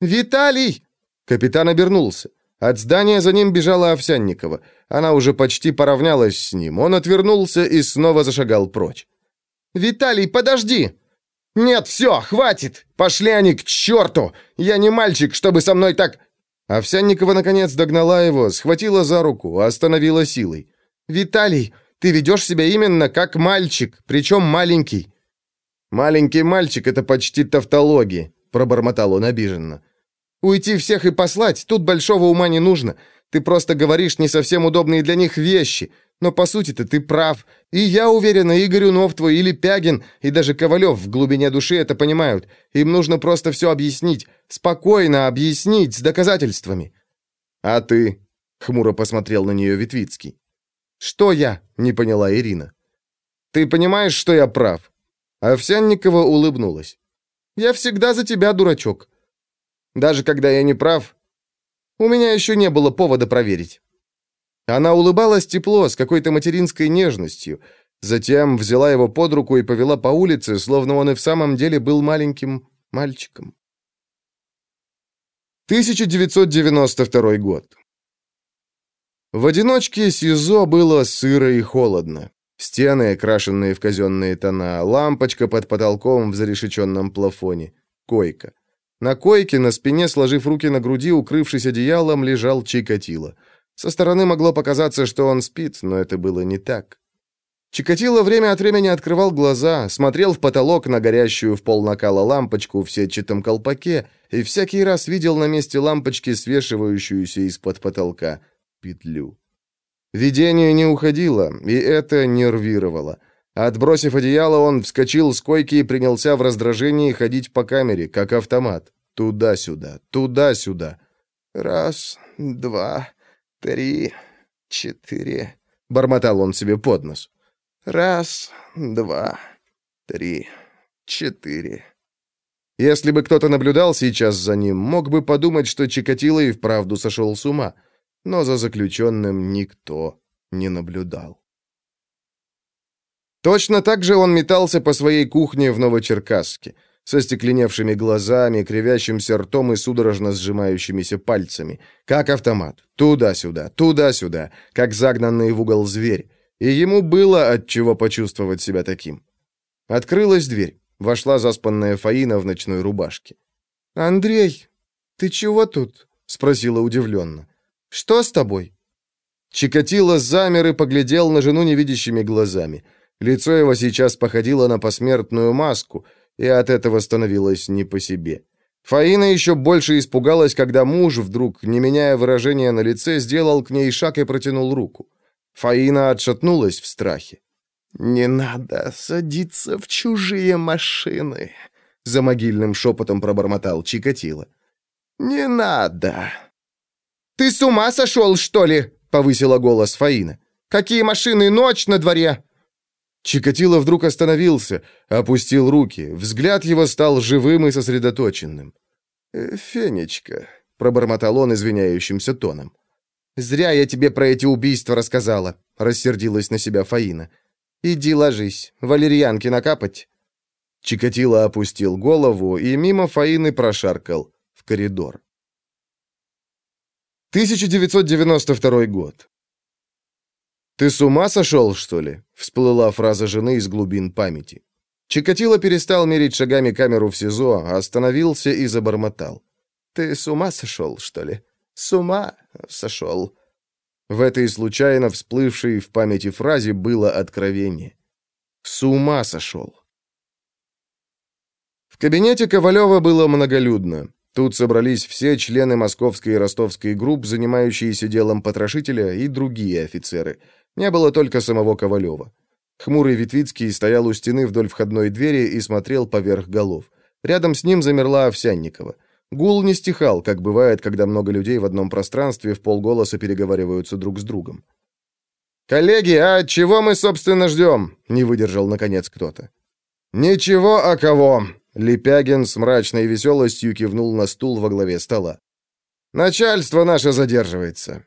«Виталий!» Капитан обернулся. От здания за ним бежала Овсянникова. Она уже почти поравнялась с ним. Он отвернулся и снова зашагал прочь. «Виталий, подожди!» «Нет, все, хватит! Пошли они к черту! Я не мальчик, чтобы со мной так...» Овсянникова, наконец, догнала его, схватила за руку, остановила силой. «Виталий, ты ведешь себя именно как мальчик, причем маленький». «Маленький мальчик — это почти тавтология», — пробормотал он обиженно. «Уйти всех и послать, тут большого ума не нужно. Ты просто говоришь не совсем удобные для них вещи. Но по сути-то ты прав. И я уверена, и Горюнов твой, или Пягин, и даже Ковалев в глубине души это понимают. Им нужно просто все объяснить. Спокойно объяснить, с доказательствами». «А ты?» — хмуро посмотрел на нее Витвицкий. «Что я?» — не поняла Ирина. «Ты понимаешь, что я прав?» Овсянникова улыбнулась. «Я всегда за тебя, дурачок. Даже когда я не прав, у меня еще не было повода проверить». Она улыбалась тепло, с какой-то материнской нежностью. Затем взяла его под руку и повела по улице, словно он и в самом деле был маленьким мальчиком. 1992 год. В одиночке СИЗО было сыро и холодно. Стены, окрашенные в казенные тона, лампочка под потолком в зарешеченном плафоне, койка. На койке, на спине, сложив руки на груди, укрывшись одеялом, лежал Чикатило — со стороны могло показаться, что он спит, но это было не так. Чикатило время от времени открывал глаза, смотрел в потолок на горящую в пол накала лампочку в сетчатом колпаке и всякий раз видел на месте лампочки свешивающуюся из-под потолка петлю. Видение не уходило, и это нервировало. Отбросив одеяло, он вскочил с койки и принялся в раздражении ходить по камере, как автомат. Туда-сюда, туда-сюда. Раз, два, три, четыре...» — бормотал он себе под нос. «Раз, два, три, четыре...» Если бы кто-то наблюдал сейчас за ним, мог бы подумать, что Чикатило и вправду сошел с ума. Но за заключенным никто не наблюдал. Точно так же он метался по своей кухне в Новочеркасске со стекленевшими глазами, кривящимся ртом и судорожно сжимающимися пальцами, как автомат, туда-сюда, туда-сюда, как загнанный в угол зверь, и ему было от чего почувствовать себя таким. Открылась дверь, вошла заспанная Фаина в ночной рубашке. «Андрей, ты чего тут?» — спросила удивленно. «Что с тобой?» Чикатило замер и поглядел на жену невидящими глазами. Лицо его сейчас походило на посмертную маску, и от этого становилось не по себе. Фаина еще больше испугалась, когда муж вдруг, не меняя выражения на лице, сделал к ней шаг и протянул руку. Фаина отшатнулась в страхе. «Не надо садиться в чужие машины», — за могильным шепотом пробормотал Чикатило. «Не надо». «Ты с ума сошел, что ли?» — повысила голос Фаина. «Какие машины? Ночь на дворе!» Чикатило вдруг остановился, опустил руки. Взгляд его стал живым и сосредоточенным. «Э, «Фенечка», — пробормотал он извиняющимся тоном. «Зря я тебе про эти убийства рассказала», — рассердилась на себя Фаина. «Иди ложись. Валерьянки накапать». Чикатило опустил голову и мимо Фаины прошаркал в коридор. 1992 год. «Ты с ума сошел, что ли?» — всплыла фраза жены из глубин памяти. Чикатило перестал мерить шагами камеру в СИЗО, остановился и забормотал. «Ты с ума сошел, что ли? С ума сошел?» В этой случайно всплывшей в памяти фразе было откровение. «С ума сошел». В кабинете Ковалева было многолюдно. Тут собрались все члены московской и ростовской групп, занимающиеся делом потрошителя, и другие офицеры. Не было только самого Ковалева. Хмурый Витвицкий стоял у стены вдоль входной двери и смотрел поверх голов. Рядом с ним замерла Овсянникова. Гул не стихал, как бывает, когда много людей в одном пространстве в полголоса переговариваются друг с другом. «Коллеги, а чего мы, собственно, ждем?» — не выдержал, наконец, кто-то. «Ничего, а кого?» Лепягин с мрачной веселостью кивнул на стул во главе стола. «Начальство наше задерживается.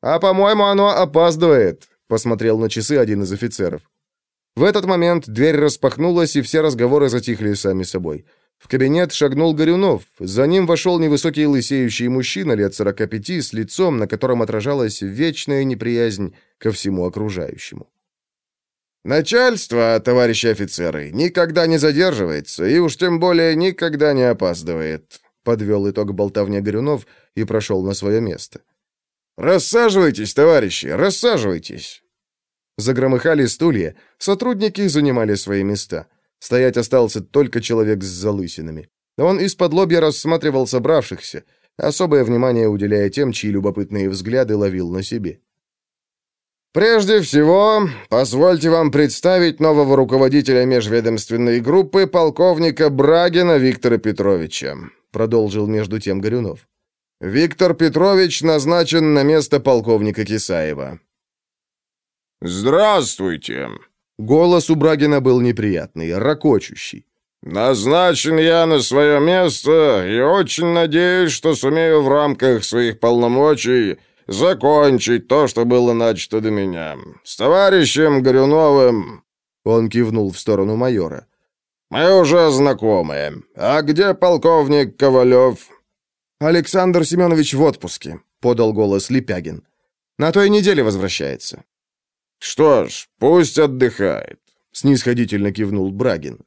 А, по-моему, оно опаздывает», — посмотрел на часы один из офицеров. В этот момент дверь распахнулась, и все разговоры затихли сами собой. В кабинет шагнул Горюнов. За ним вошел невысокий лысеющий мужчина лет сорока пяти с лицом, на котором отражалась вечная неприязнь ко всему окружающему. Начальство, товарищи офицеры, никогда не задерживается и уж тем более никогда не опаздывает, подвел итог болтовня Горюнов и прошел на свое место. Рассаживайтесь, товарищи, рассаживайтесь. Загромыхали стулья, сотрудники занимали свои места. Стоять остался только человек с залысинами. Он из-под лобья рассматривал собравшихся, особое внимание уделяя тем, чьи любопытные взгляды ловил на себе. Прежде всего, позвольте вам представить нового руководителя межведомственной группы полковника Брагина Виктора Петровича, продолжил между тем Горюнов. Виктор Петрович назначен на место полковника Кисаева. Здравствуйте. Голос у Брагина был неприятный, ракочущий. Назначен я на свое место и очень надеюсь, что сумею в рамках своих полномочий закончить то, что было начато до меня. С товарищем Горюновым...» Он кивнул в сторону майора. «Мы уже знакомы. А где полковник Ковалев?» «Александр Семенович в отпуске», — подал голос Липягин. «На той неделе возвращается». «Что ж, пусть отдыхает», — снисходительно кивнул Брагин.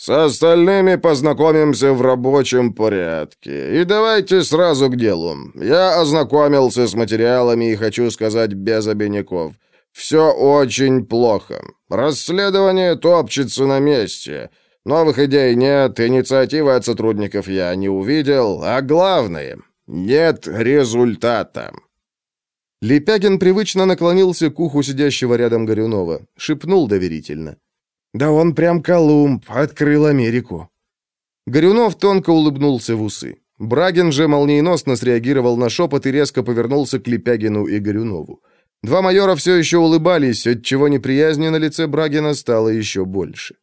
С остальными познакомимся в рабочем порядке. И давайте сразу к делу. Я ознакомился с материалами и хочу сказать без обиняков. Все очень плохо. Расследование топчется на месте. Новых идей нет, инициативы от сотрудников я не увидел, а главное — нет результата. Лепягин привычно наклонился к уху сидящего рядом Горюнова, шепнул доверительно. — да он прям Колумб, открыл Америку. Горюнов тонко улыбнулся в усы. Брагин же молниеносно среагировал на шепот и резко повернулся к Лепягину и Горюнову. Два майора все еще улыбались, отчего неприязни на лице Брагина стало еще больше.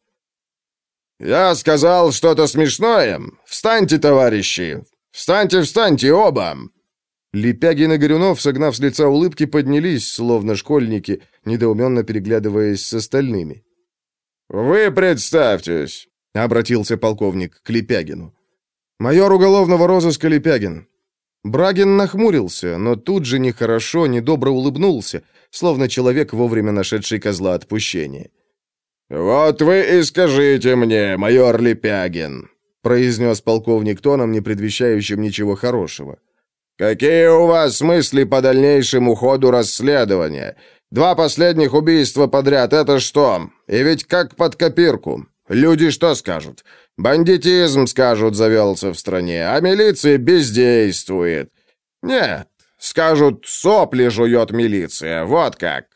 «Я сказал что-то смешное? Встаньте, товарищи! Встаньте, встаньте, оба!» Лепягин и Горюнов, согнав с лица улыбки, поднялись, словно школьники, недоуменно переглядываясь с остальными. «Вы представьтесь», — обратился полковник к Лепягину. «Майор уголовного розыска Лепягин». Брагин нахмурился, но тут же нехорошо, недобро улыбнулся, словно человек, вовремя нашедший козла отпущения. «Вот вы и скажите мне, майор Лепягин», — произнес полковник тоном, не предвещающим ничего хорошего. «Какие у вас мысли по дальнейшему ходу расследования? Два последних убийства подряд — это что? И ведь как под копирку. Люди что скажут? Бандитизм, скажут, завелся в стране, а милиция бездействует. Нет, скажут, сопли жует милиция, вот как».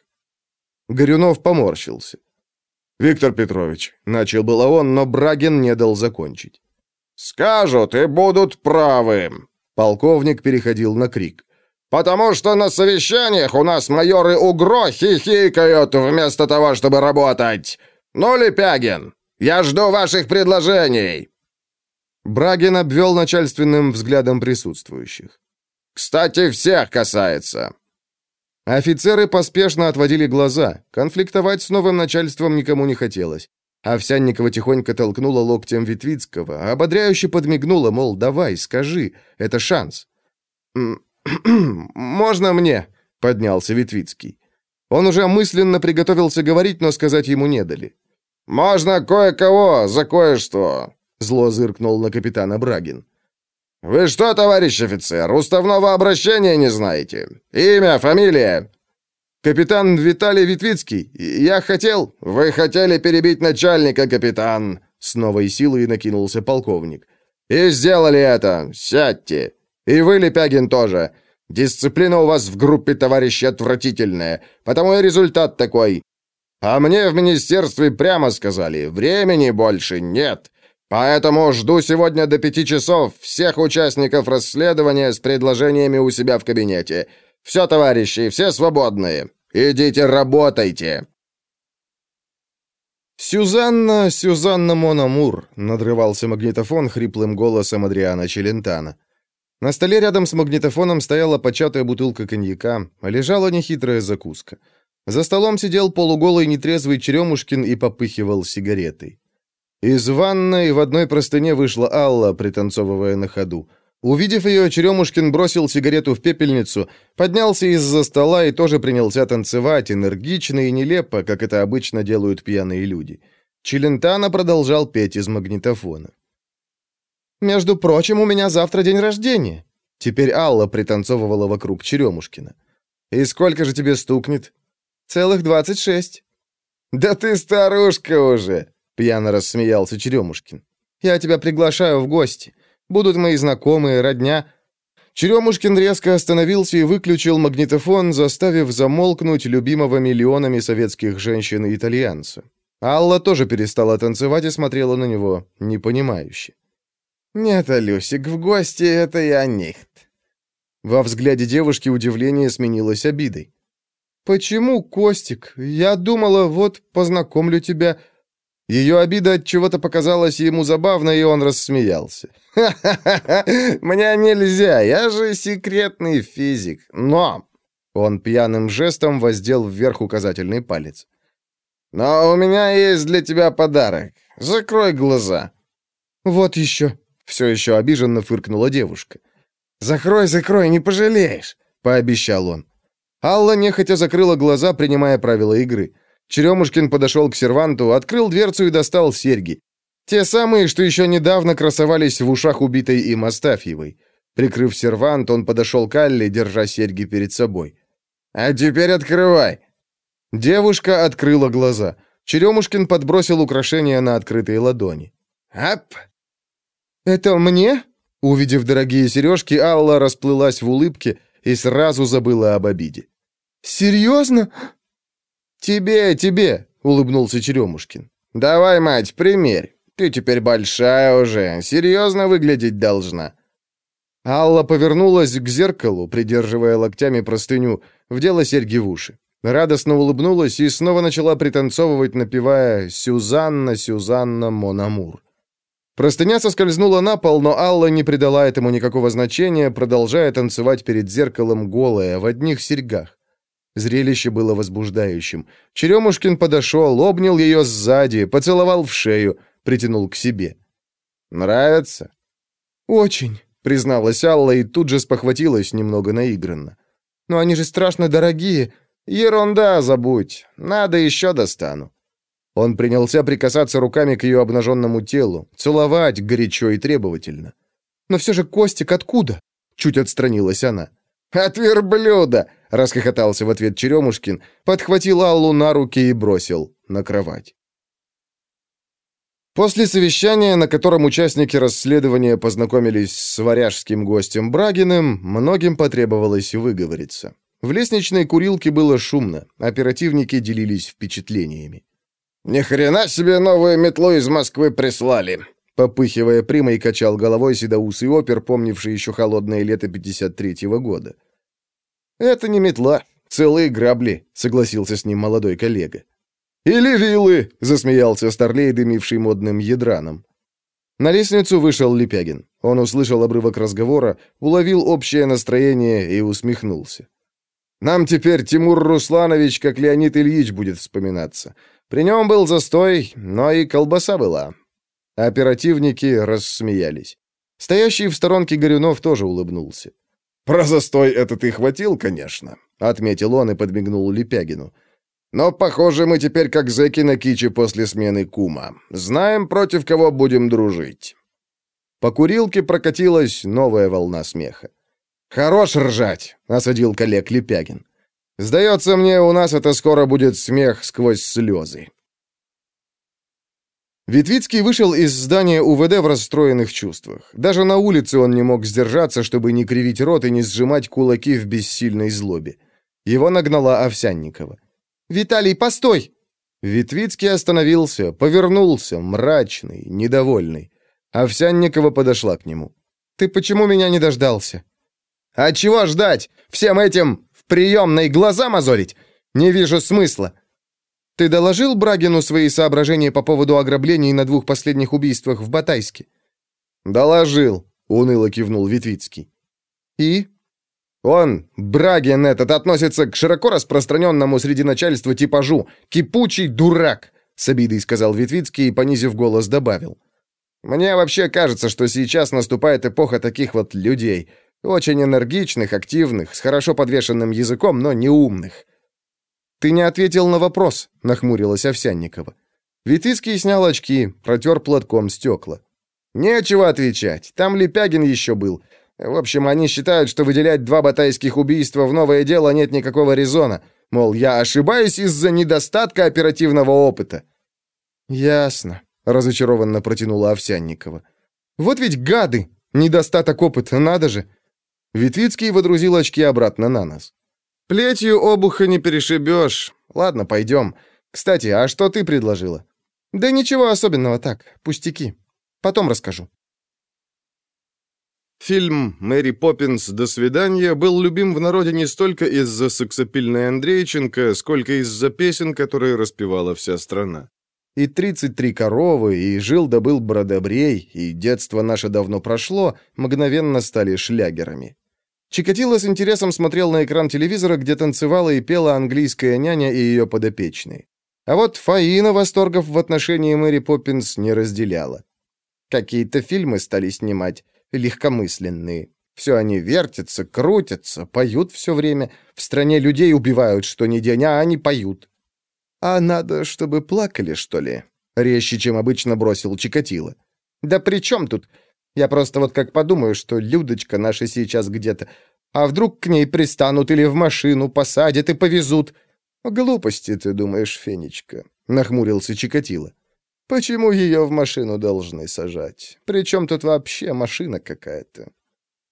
Горюнов поморщился. «Виктор Петрович», — начал было он, но Брагин не дал закончить. «Скажут и будут правы», Полковник переходил на крик. «Потому что на совещаниях у нас майоры Угро хихикают вместо того, чтобы работать! Ну, Лепягин, я жду ваших предложений!» Брагин обвел начальственным взглядом присутствующих. «Кстати, всех касается!» Офицеры поспешно отводили глаза. Конфликтовать с новым начальством никому не хотелось. Овсянникова тихонько толкнула локтем Витвицкого, ободряюще подмигнула, мол, давай, скажи, это шанс. «Можно мне?» — поднялся Витвицкий. Он уже мысленно приготовился говорить, но сказать ему не дали. «Можно кое-кого за кое-что», — зло зыркнул на капитана Брагин. «Вы что, товарищ офицер, уставного обращения не знаете? Имя, фамилия?» «Капитан Виталий Витвицкий, я хотел...» «Вы хотели перебить начальника, капитан!» С новой силой накинулся полковник. «И сделали это! Сядьте! И вы, Лепягин, тоже! Дисциплина у вас в группе, товарищи, отвратительная, потому и результат такой. А мне в министерстве прямо сказали, времени больше нет. Поэтому жду сегодня до пяти часов всех участников расследования с предложениями у себя в кабинете. Все, товарищи, все свободные. Идите работайте!» «Сюзанна, Сюзанна Мономур», — надрывался магнитофон хриплым голосом Адриана Челентана. На столе рядом с магнитофоном стояла початая бутылка коньяка, лежала нехитрая закуска. За столом сидел полуголый нетрезвый Черемушкин и попыхивал сигаретой. Из ванной в одной простыне вышла Алла, пританцовывая на ходу. Увидев ее, Черемушкин бросил сигарету в пепельницу, поднялся из-за стола и тоже принялся танцевать, энергично и нелепо, как это обычно делают пьяные люди. Челентано продолжал петь из магнитофона. «Между прочим, у меня завтра день рождения». Теперь Алла пританцовывала вокруг Черемушкина. «И сколько же тебе стукнет?» «Целых двадцать шесть». «Да ты старушка уже!» — пьяно рассмеялся Черемушкин. «Я тебя приглашаю в гости. Будут мои знакомые, родня». Черемушкин резко остановился и выключил магнитофон, заставив замолкнуть любимого миллионами советских женщин и итальянца. Алла тоже перестала танцевать и смотрела на него непонимающе. «Нет, Алюсик, в гости это я нихт». Во взгляде девушки удивление сменилось обидой. «Почему, Костик? Я думала, вот познакомлю тебя. Ее обида от чего-то показалась ему забавной, и он рассмеялся. «Ха-ха-ха! Мне нельзя, я же секретный физик. Но...» Он пьяным жестом воздел вверх указательный палец. «Но у меня есть для тебя подарок. Закрой глаза». «Вот еще!» — все еще обиженно фыркнула девушка. «Закрой, закрой, не пожалеешь!» — пообещал он. Алла нехотя закрыла глаза, принимая правила игры. Черемушкин подошел к серванту, открыл дверцу и достал серьги. Те самые, что еще недавно красовались в ушах убитой им Астафьевой. Прикрыв сервант, он подошел к Алле, держа серьги перед собой. «А теперь открывай!» Девушка открыла глаза. Черемушкин подбросил украшение на открытые ладони. «Ап!» «Это мне?» Увидев дорогие сережки, Алла расплылась в улыбке и сразу забыла об обиде. «Серьезно? «Тебе, тебе!» — улыбнулся Черемушкин. «Давай, мать, примерь. Ты теперь большая уже, серьезно выглядеть должна». Алла повернулась к зеркалу, придерживая локтями простыню, вдела серьги в уши. Радостно улыбнулась и снова начала пританцовывать, напевая «Сюзанна, Сюзанна, Монамур». Простыня соскользнула на пол, но Алла не придала этому никакого значения, продолжая танцевать перед зеркалом голая, в одних серьгах. Зрелище было возбуждающим. Черемушкин подошел, обнял ее сзади, поцеловал в шею, притянул к себе. «Нравится?» «Очень», — призналась Алла и тут же спохватилась немного наигранно. «Но они же страшно дорогие. Ерунда, забудь. Надо еще достану». Он принялся прикасаться руками к ее обнаженному телу, целовать горячо и требовательно. «Но все же, Костик, откуда? Чуть отстранилась она. «От верблюда!» — расхохотался в ответ Черемушкин, подхватил Аллу на руки и бросил на кровать. После совещания, на котором участники расследования познакомились с варяжским гостем Брагиным, многим потребовалось выговориться. В лестничной курилке было шумно, оперативники делились впечатлениями. «Ни хрена себе новую метлу из Москвы прислали!» Попыхивая примой, качал головой седоусый опер, помнивший еще холодное лето 53-го года. «Это не метла, целые грабли», — согласился с ним молодой коллега. «Или вилы!» — засмеялся Старлей, дымивший модным ядраном. На лестницу вышел Лепягин. Он услышал обрывок разговора, уловил общее настроение и усмехнулся. «Нам теперь Тимур Русланович, как Леонид Ильич, будет вспоминаться. При нем был застой, но и колбаса была». Оперативники рассмеялись. Стоящий в сторонке Горюнов тоже улыбнулся. «Про застой это ты хватил, конечно», — отметил он и подмигнул Лепягину. Но, похоже, мы теперь как зэки на киче после смены кума. Знаем, против кого будем дружить». По курилке прокатилась новая волна смеха. «Хорош ржать!» — осадил коллег Лепягин. «Сдается мне, у нас это скоро будет смех сквозь слезы». Витвицкий вышел из здания УВД в расстроенных чувствах. Даже на улице он не мог сдержаться, чтобы не кривить рот и не сжимать кулаки в бессильной злобе. Его нагнала Овсянникова. «Виталий, постой!» Витвицкий остановился, повернулся, мрачный, недовольный. Овсянникова подошла к нему. «Ты почему меня не дождался?» «А чего ждать? Всем этим в приемной глаза мозолить? Не вижу смысла». «Ты доложил Брагину свои соображения по поводу ограблений на двух последних убийствах в Батайске?» «Доложил», — уныло кивнул Витвицкий. «И?» Он, Брагин этот, относится к широко распространенному среди начальства типажу «кипучий дурак», — с обидой сказал Витвицкий и, понизив голос, добавил. «Мне вообще кажется, что сейчас наступает эпоха таких вот людей, очень энергичных, активных, с хорошо подвешенным языком, но не умных». «Ты не ответил на вопрос», — нахмурилась Овсянникова. Витвицкий снял очки, протер платком стекла. «Нечего отвечать, там Лепягин еще был». В общем, они считают, что выделять два батайских убийства в новое дело нет никакого резона. Мол, я ошибаюсь из-за недостатка оперативного опыта. Ясно, разочарованно протянула Овсянникова. Вот ведь гады! Недостаток опыта, надо же. Витвицкий водрузил очки обратно на нос. Плетью обуха не перешибешь. Ладно, пойдем. Кстати, а что ты предложила? Да ничего особенного так, пустяки. Потом расскажу. Фильм «Мэри Поппинс. До свидания» был любим в народе не столько из-за сексапильной Андрейченко, сколько из-за песен, которые распевала вся страна. И «Тридцать три коровы», и «Жил да бродобрей», и «Детство наше давно прошло» мгновенно стали шлягерами. Чикатило с интересом смотрел на экран телевизора, где танцевала и пела английская няня и ее подопечные. А вот Фаина восторгов в отношении Мэри Поппинс не разделяла. Какие-то фильмы стали снимать легкомысленные. Все они вертятся, крутятся, поют все время. В стране людей убивают, что ни день, а они поют. А надо, чтобы плакали, что ли? Резче, чем обычно бросил Чикатило. Да при чем тут? Я просто вот как подумаю, что Людочка наша сейчас где-то, а вдруг к ней пристанут или в машину посадят и повезут. Глупости, ты думаешь, Фенечка, нахмурился Чикатило. Почему ее в машину должны сажать? Причем тут вообще машина какая-то?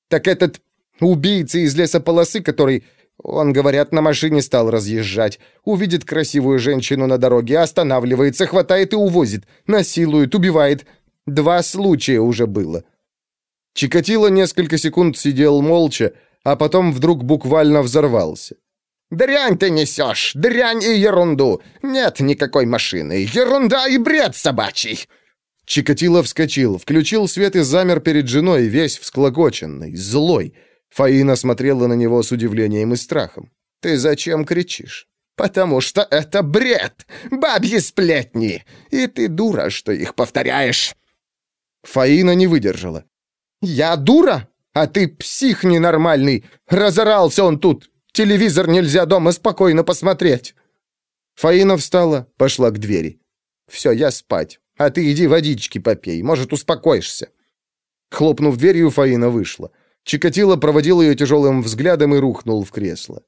Так этот убийца из лесополосы, который, он, говорят, на машине стал разъезжать, увидит красивую женщину на дороге, останавливается, хватает и увозит, насилует, убивает. Два случая уже было. Чикатило несколько секунд сидел молча, а потом вдруг буквально взорвался. «Дрянь ты несешь! Дрянь и ерунду! Нет никакой машины! Ерунда и бред собачий!» Чикатило вскочил, включил свет и замер перед женой, весь всклокоченный, злой. Фаина смотрела на него с удивлением и страхом. «Ты зачем кричишь?» «Потому что это бред! Бабьи сплетни! И ты дура, что их повторяешь!» Фаина не выдержала. «Я дура? А ты псих ненормальный! Разорался он тут! Телевизор нельзя дома спокойно посмотреть!» Фаина встала, пошла к двери. «Все, я спать. А ты иди водички попей, может, успокоишься». Хлопнув дверью, Фаина вышла. Чикатило проводил ее тяжелым взглядом и рухнул в кресло.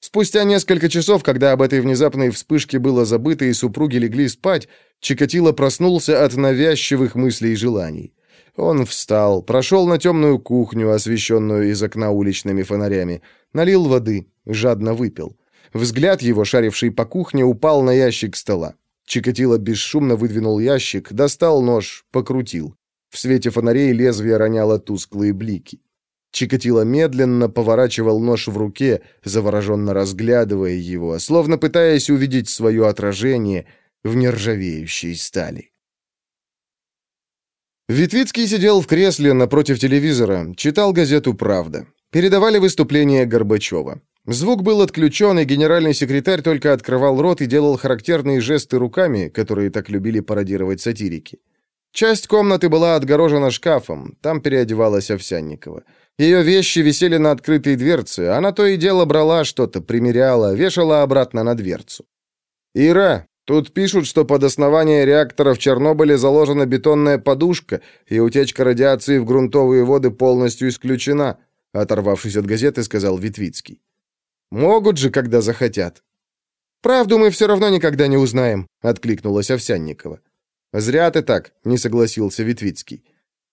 Спустя несколько часов, когда об этой внезапной вспышке было забыто и супруги легли спать, Чикатило проснулся от навязчивых мыслей и желаний. Он встал, прошел на темную кухню, освещенную из окна уличными фонарями, налил воды, жадно выпил. Взгляд его, шаривший по кухне, упал на ящик стола. Чикатило бесшумно выдвинул ящик, достал нож, покрутил. В свете фонарей лезвие роняло тусклые блики. Чикатило медленно поворачивал нож в руке, завороженно разглядывая его, словно пытаясь увидеть свое отражение в нержавеющей стали. Витвицкий сидел в кресле напротив телевизора, читал газету «Правда». Передавали выступление Горбачева. Звук был отключен, и генеральный секретарь только открывал рот и делал характерные жесты руками, которые так любили пародировать сатирики. Часть комнаты была отгорожена шкафом, там переодевалась Овсянникова. Ее вещи висели на открытой дверце, она то и дело брала что-то, примеряла, вешала обратно на дверцу. «Ира, тут пишут, что под основание реактора в Чернобыле заложена бетонная подушка, и утечка радиации в грунтовые воды полностью исключена», оторвавшись от газеты, сказал Витвицкий. Могут же, когда захотят. Правду мы все равно никогда не узнаем, откликнулась Овсянникова. Зря ты так, не согласился Витвицкий.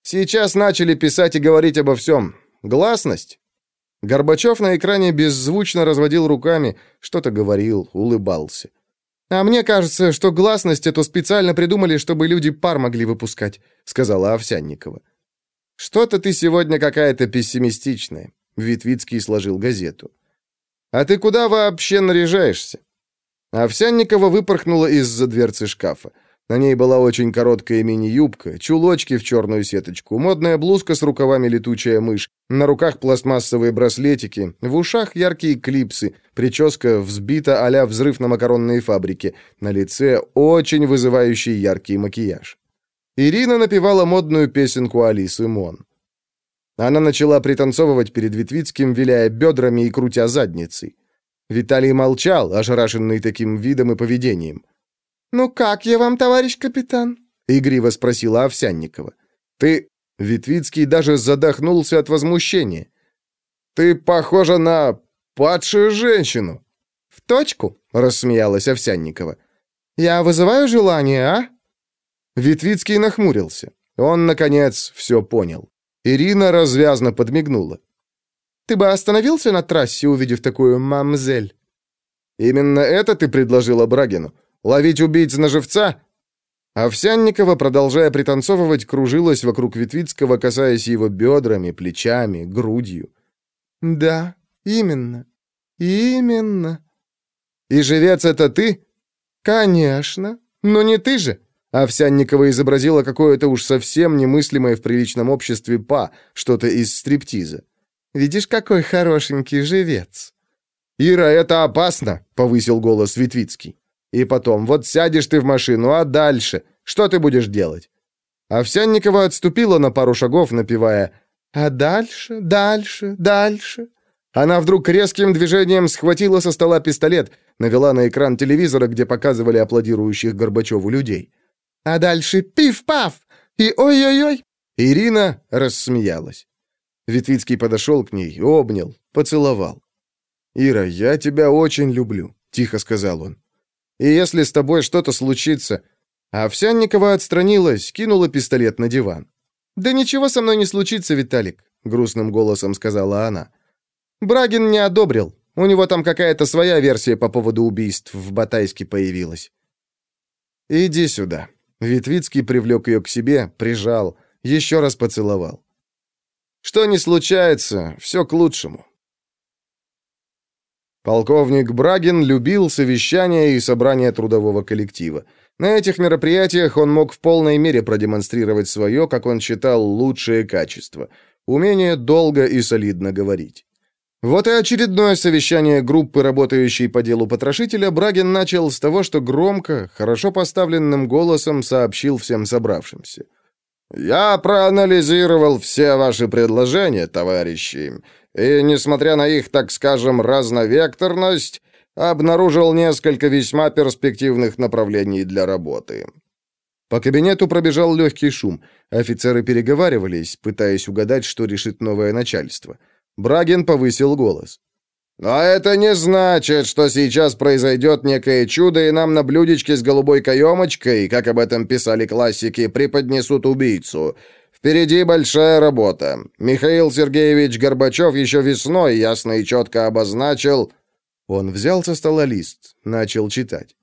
Сейчас начали писать и говорить обо всем. Гласность. Горбачев на экране беззвучно разводил руками, что-то говорил, улыбался. «А мне кажется, что гласность эту специально придумали, чтобы люди пар могли выпускать», — сказала Овсянникова. «Что-то ты сегодня какая-то пессимистичная», — Витвицкий сложил газету. «А ты куда вообще наряжаешься?» Овсянникова выпорхнула из-за дверцы шкафа. На ней была очень короткая мини-юбка, чулочки в черную сеточку, модная блузка с рукавами летучая мышь, на руках пластмассовые браслетики, в ушах яркие клипсы, прическа взбита а взрыв на макаронной фабрике, на лице очень вызывающий яркий макияж. Ирина напевала модную песенку Алисы Мон. Она начала пританцовывать перед Витвицким, виляя бедрами и крутя задницей. Виталий молчал, ошарашенный таким видом и поведением. «Ну как я вам, товарищ капитан?» — игриво спросила Овсянникова. «Ты...» — Витвицкий даже задохнулся от возмущения. «Ты похожа на падшую женщину». «В точку?» — рассмеялась Овсянникова. «Я вызываю желание, а?» Витвицкий нахмурился. Он, наконец, все понял. Ирина развязно подмигнула. «Ты бы остановился на трассе, увидев такую мамзель?» «Именно это ты предложила Брагину? Ловить убийц на живца?» Овсянникова, продолжая пританцовывать, кружилась вокруг Витвицкого, касаясь его бедрами, плечами, грудью. «Да, именно. Именно». «И живец это ты?» «Конечно. Но не ты же. Овсянникова изобразила какое-то уж совсем немыслимое в приличном обществе па, что-то из стриптиза. «Видишь, какой хорошенький живец!» «Ира, это опасно!» — повысил голос Витвицкий. «И потом, вот сядешь ты в машину, а дальше? Что ты будешь делать?» Овсянникова отступила на пару шагов, напевая «А дальше, дальше, дальше». Она вдруг резким движением схватила со стола пистолет, навела на экран телевизора, где показывали аплодирующих Горбачеву людей. А дальше пиф-паф и ой-ой-ой. Ирина рассмеялась. Витвицкий подошел к ней, обнял, поцеловал. «Ира, я тебя очень люблю», — тихо сказал он. «И если с тобой что-то случится...» Овсянникова отстранилась, кинула пистолет на диван. «Да ничего со мной не случится, Виталик», — грустным голосом сказала она. «Брагин не одобрил. У него там какая-то своя версия по поводу убийств в Батайске появилась». «Иди сюда», Витвицкий привлек ее к себе, прижал, еще раз поцеловал. «Что не случается, все к лучшему». Полковник Брагин любил совещания и собрания трудового коллектива. На этих мероприятиях он мог в полной мере продемонстрировать свое, как он считал, лучшее качество – умение долго и солидно говорить. Вот и очередное совещание группы, работающей по делу потрошителя, Брагин начал с того, что громко, хорошо поставленным голосом сообщил всем собравшимся. «Я проанализировал все ваши предложения, товарищи, и, несмотря на их, так скажем, разновекторность, обнаружил несколько весьма перспективных направлений для работы. По кабинету пробежал легкий шум. Офицеры переговаривались, пытаясь угадать, что решит новое начальство. Брагин повысил голос. «Но это не значит, что сейчас произойдет некое чудо, и нам на блюдечке с голубой каемочкой, как об этом писали классики, преподнесут убийцу. Впереди большая работа. Михаил Сергеевич Горбачев еще весной ясно и четко обозначил...» Он взял со стола лист, начал читать.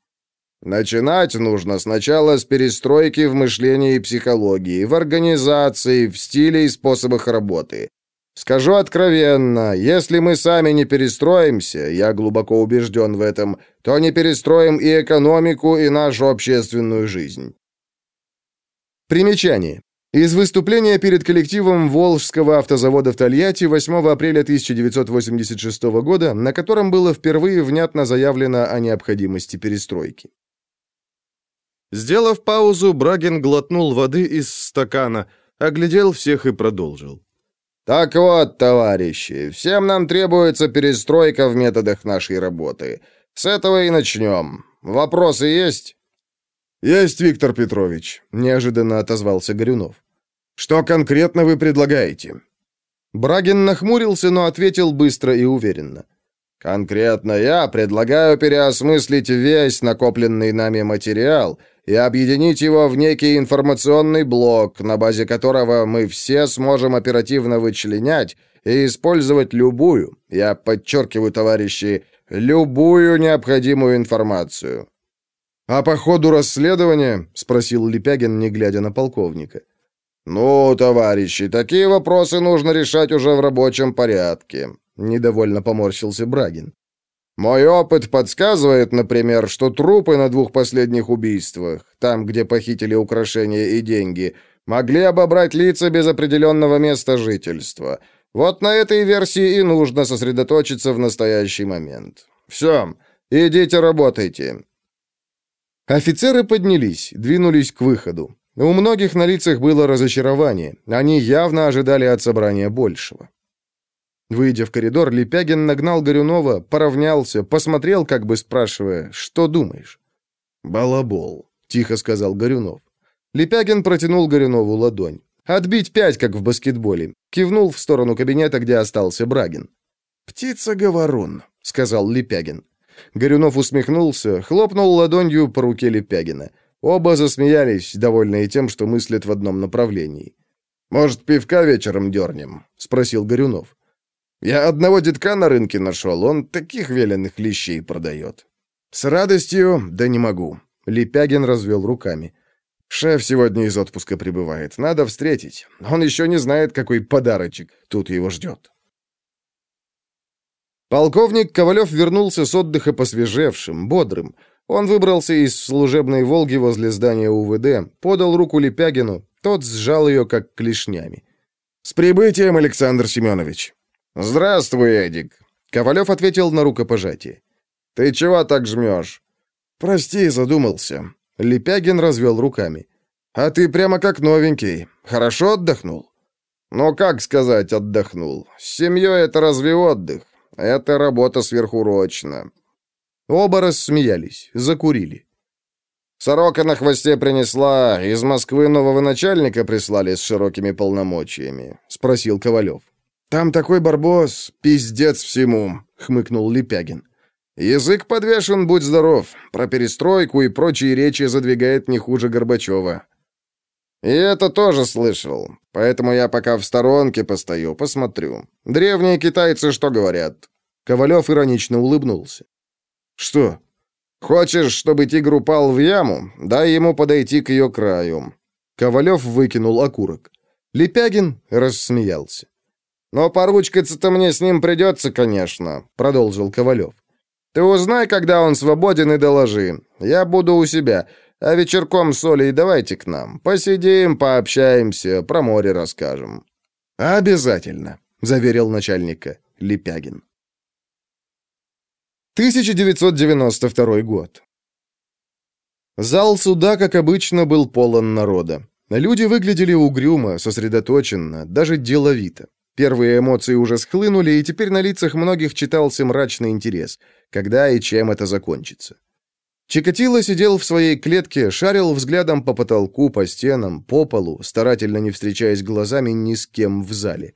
Начинать нужно сначала с перестройки в мышлении и психологии, в организации, в стиле и способах работы. Скажу откровенно, если мы сами не перестроимся, я глубоко убежден в этом, то не перестроим и экономику, и нашу общественную жизнь. Примечание. Из выступления перед коллективом Волжского автозавода в Тольятти 8 апреля 1986 года, на котором было впервые внятно заявлено о необходимости перестройки. Сделав паузу, Брагин глотнул воды из стакана, оглядел всех и продолжил. «Так вот, товарищи, всем нам требуется перестройка в методах нашей работы. С этого и начнем. Вопросы есть?» «Есть, Виктор Петрович», — неожиданно отозвался Горюнов. «Что конкретно вы предлагаете?» Брагин нахмурился, но ответил быстро и уверенно. «Конкретно я предлагаю переосмыслить весь накопленный нами материал и объединить его в некий информационный блок, на базе которого мы все сможем оперативно вычленять и использовать любую, я подчеркиваю, товарищи, любую необходимую информацию. «А по ходу расследования?» — спросил Лепягин, не глядя на полковника. «Ну, товарищи, такие вопросы нужно решать уже в рабочем порядке», — недовольно поморщился Брагин. Мой опыт подсказывает, например, что трупы на двух последних убийствах, там, где похитили украшения и деньги, могли обобрать лица без определенного места жительства. Вот на этой версии и нужно сосредоточиться в настоящий момент. Все, идите работайте. Офицеры поднялись, двинулись к выходу. У многих на лицах было разочарование. Они явно ожидали от собрания большего. Выйдя в коридор, Лепягин нагнал Горюнова, поравнялся, посмотрел, как бы спрашивая, что думаешь? «Балабол», — тихо сказал Горюнов. Лепягин протянул Горюнову ладонь. «Отбить пять, как в баскетболе». Кивнул в сторону кабинета, где остался Брагин. «Птица-говорун», — сказал Лепягин. Горюнов усмехнулся, хлопнул ладонью по руке Лепягина. Оба засмеялись, довольные тем, что мыслят в одном направлении. «Может, пивка вечером дернем?» — спросил Горюнов. Я одного детка на рынке нашел, он таких веленых лещей продает. С радостью, да не могу. Лепягин развел руками. Шеф сегодня из отпуска прибывает. Надо встретить. Он еще не знает, какой подарочек тут его ждет. Полковник Ковалев вернулся с отдыха посвежевшим, бодрым. Он выбрался из служебной «Волги» возле здания УВД, подал руку Лепягину, тот сжал ее, как клешнями. «С прибытием, Александр Семенович!» «Здравствуй, Эдик!» Ковалев ответил на рукопожатие. «Ты чего так жмешь?» «Прости, задумался». Лепягин развел руками. «А ты прямо как новенький. Хорошо отдохнул?» «Ну, как сказать, отдохнул. С семьей это разве отдых? Это работа сверхурочно». Оба рассмеялись, закурили. «Сорока на хвосте принесла. Из Москвы нового начальника прислали с широкими полномочиями?» — спросил Ковалев. «Там такой барбос, пиздец всему», — хмыкнул Лепягин. «Язык подвешен, будь здоров. Про перестройку и прочие речи задвигает не хуже Горбачева». «И это тоже слышал. Поэтому я пока в сторонке постою, посмотрю. Древние китайцы что говорят?» Ковалев иронично улыбнулся. «Что?» «Хочешь, чтобы тигр упал в яму? Дай ему подойти к ее краю». Ковалев выкинул окурок. Лепягин рассмеялся. «Но поручкаться-то мне с ним придется, конечно», — продолжил Ковалев. «Ты узнай, когда он свободен, и доложи. Я буду у себя. А вечерком с Олей давайте к нам. Посидим, пообщаемся, про море расскажем». «Обязательно», — заверил начальника Лепягин. 1992 год. Зал суда, как обычно, был полон народа. Люди выглядели угрюмо, сосредоточенно, даже деловито. Первые эмоции уже схлынули, и теперь на лицах многих читался мрачный интерес. Когда и чем это закончится? Чикатило сидел в своей клетке, шарил взглядом по потолку, по стенам, по полу, старательно не встречаясь глазами ни с кем в зале.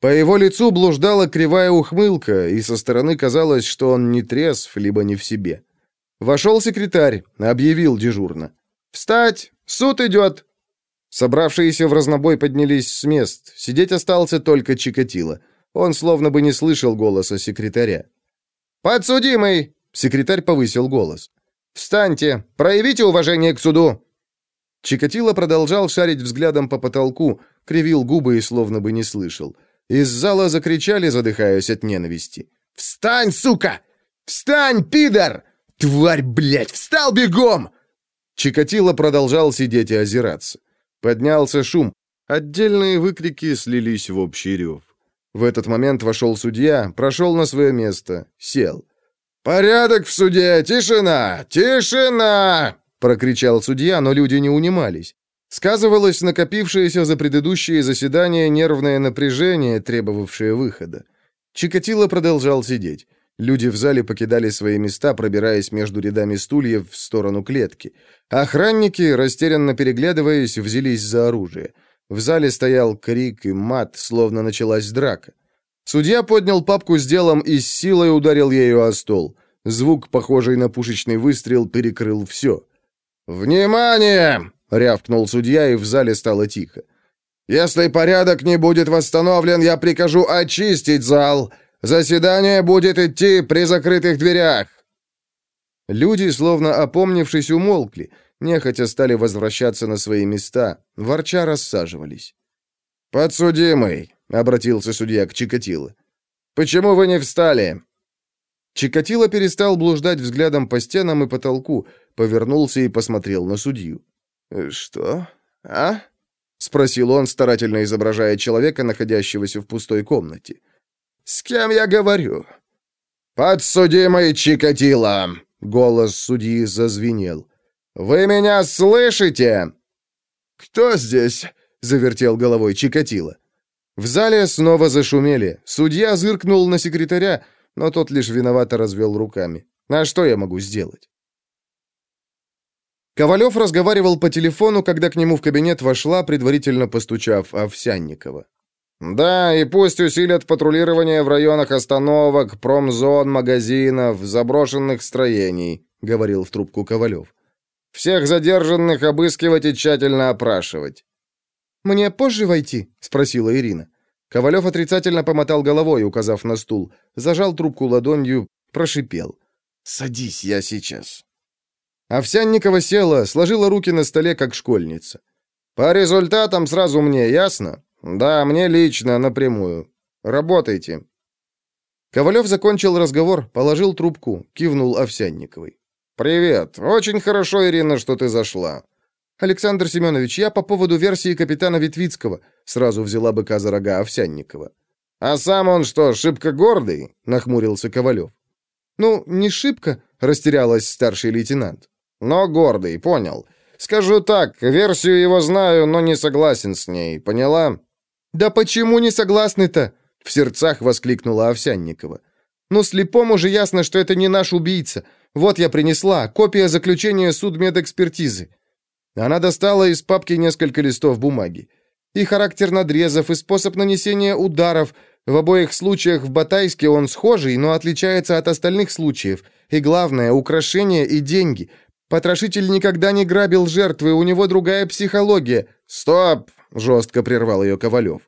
По его лицу блуждала кривая ухмылка, и со стороны казалось, что он не трезв, либо не в себе. Вошел секретарь, объявил дежурно. «Встать! Суд идет!» Собравшиеся в разнобой поднялись с мест. Сидеть остался только Чикатило. Он словно бы не слышал голоса секретаря. «Подсудимый!» — секретарь повысил голос. «Встаньте! Проявите уважение к суду!» Чикатило продолжал шарить взглядом по потолку, кривил губы и словно бы не слышал. Из зала закричали, задыхаясь от ненависти. «Встань, сука! Встань, пидор! Тварь, блядь! Встал бегом!» Чикатило продолжал сидеть и озираться. Поднялся шум. Отдельные выкрики слились в общий рев. В этот момент вошел судья, прошел на свое место, сел. «Порядок в суде! Тишина! Тишина!» — прокричал судья, но люди не унимались. Сказывалось накопившееся за предыдущие заседания нервное напряжение, требовавшее выхода. Чикатило продолжал сидеть. Люди в зале покидали свои места, пробираясь между рядами стульев в сторону клетки. Охранники, растерянно переглядываясь, взялись за оружие. В зале стоял крик и мат, словно началась драка. Судья поднял папку с делом и с силой ударил ею о стол. Звук, похожий на пушечный выстрел, перекрыл все. «Внимание!» — рявкнул судья, и в зале стало тихо. «Если порядок не будет восстановлен, я прикажу очистить зал. Заседание будет идти при закрытых дверях». Люди, словно опомнившись, умолкли, нехотя стали возвращаться на свои места, ворча рассаживались. «Подсудимый», — обратился судья к Чикатило. «Почему вы не встали?» Чикатило перестал блуждать взглядом по стенам и потолку, повернулся и посмотрел на судью. «Э, «Что? А?» — спросил он, старательно изображая человека, находящегося в пустой комнате. «С кем я говорю?» «Подсудимый Чикатило!» — голос судьи зазвенел. «Вы меня слышите?» «Кто здесь?» — завертел головой Чикатило. В зале снова зашумели. Судья зыркнул на секретаря, но тот лишь виновато развел руками. «А что я могу сделать?» Ковалев разговаривал по телефону, когда к нему в кабинет вошла, предварительно постучав Овсянникова. «Да, и пусть усилят патрулирование в районах остановок, промзон, магазинов, заброшенных строений», — говорил в трубку Ковалев. «Всех задержанных обыскивать и тщательно опрашивать. «Мне позже войти?» — спросила Ирина. Ковалев отрицательно помотал головой, указав на стул, зажал трубку ладонью, прошипел. «Садись, я сейчас». Овсянникова села, сложила руки на столе, как школьница. «По результатам сразу мне, ясно? Да, мне лично, напрямую. Работайте». Ковалев закончил разговор, положил трубку, кивнул Овсянниковой. «Привет. Очень хорошо, Ирина, что ты зашла. «Александр Семенович, я по поводу версии капитана Витвицкого», сразу взяла быка за рога Овсянникова. «А сам он что, шибко гордый?» — нахмурился Ковалев. «Ну, не шибко», — растерялась старший лейтенант. «Но гордый, понял. Скажу так, версию его знаю, но не согласен с ней, поняла?» «Да почему не согласны-то?» — в сердцах воскликнула Овсянникова. «Ну, слепому же ясно, что это не наш убийца. Вот я принесла, копия заключения судмедэкспертизы. Она достала из папки несколько листов бумаги. И характер надрезов, и способ нанесения ударов. В обоих случаях в Батайске он схожий, но отличается от остальных случаев. И главное, украшения и деньги. Потрошитель никогда не грабил жертвы, у него другая психология. «Стоп!» — жестко прервал ее Ковалев.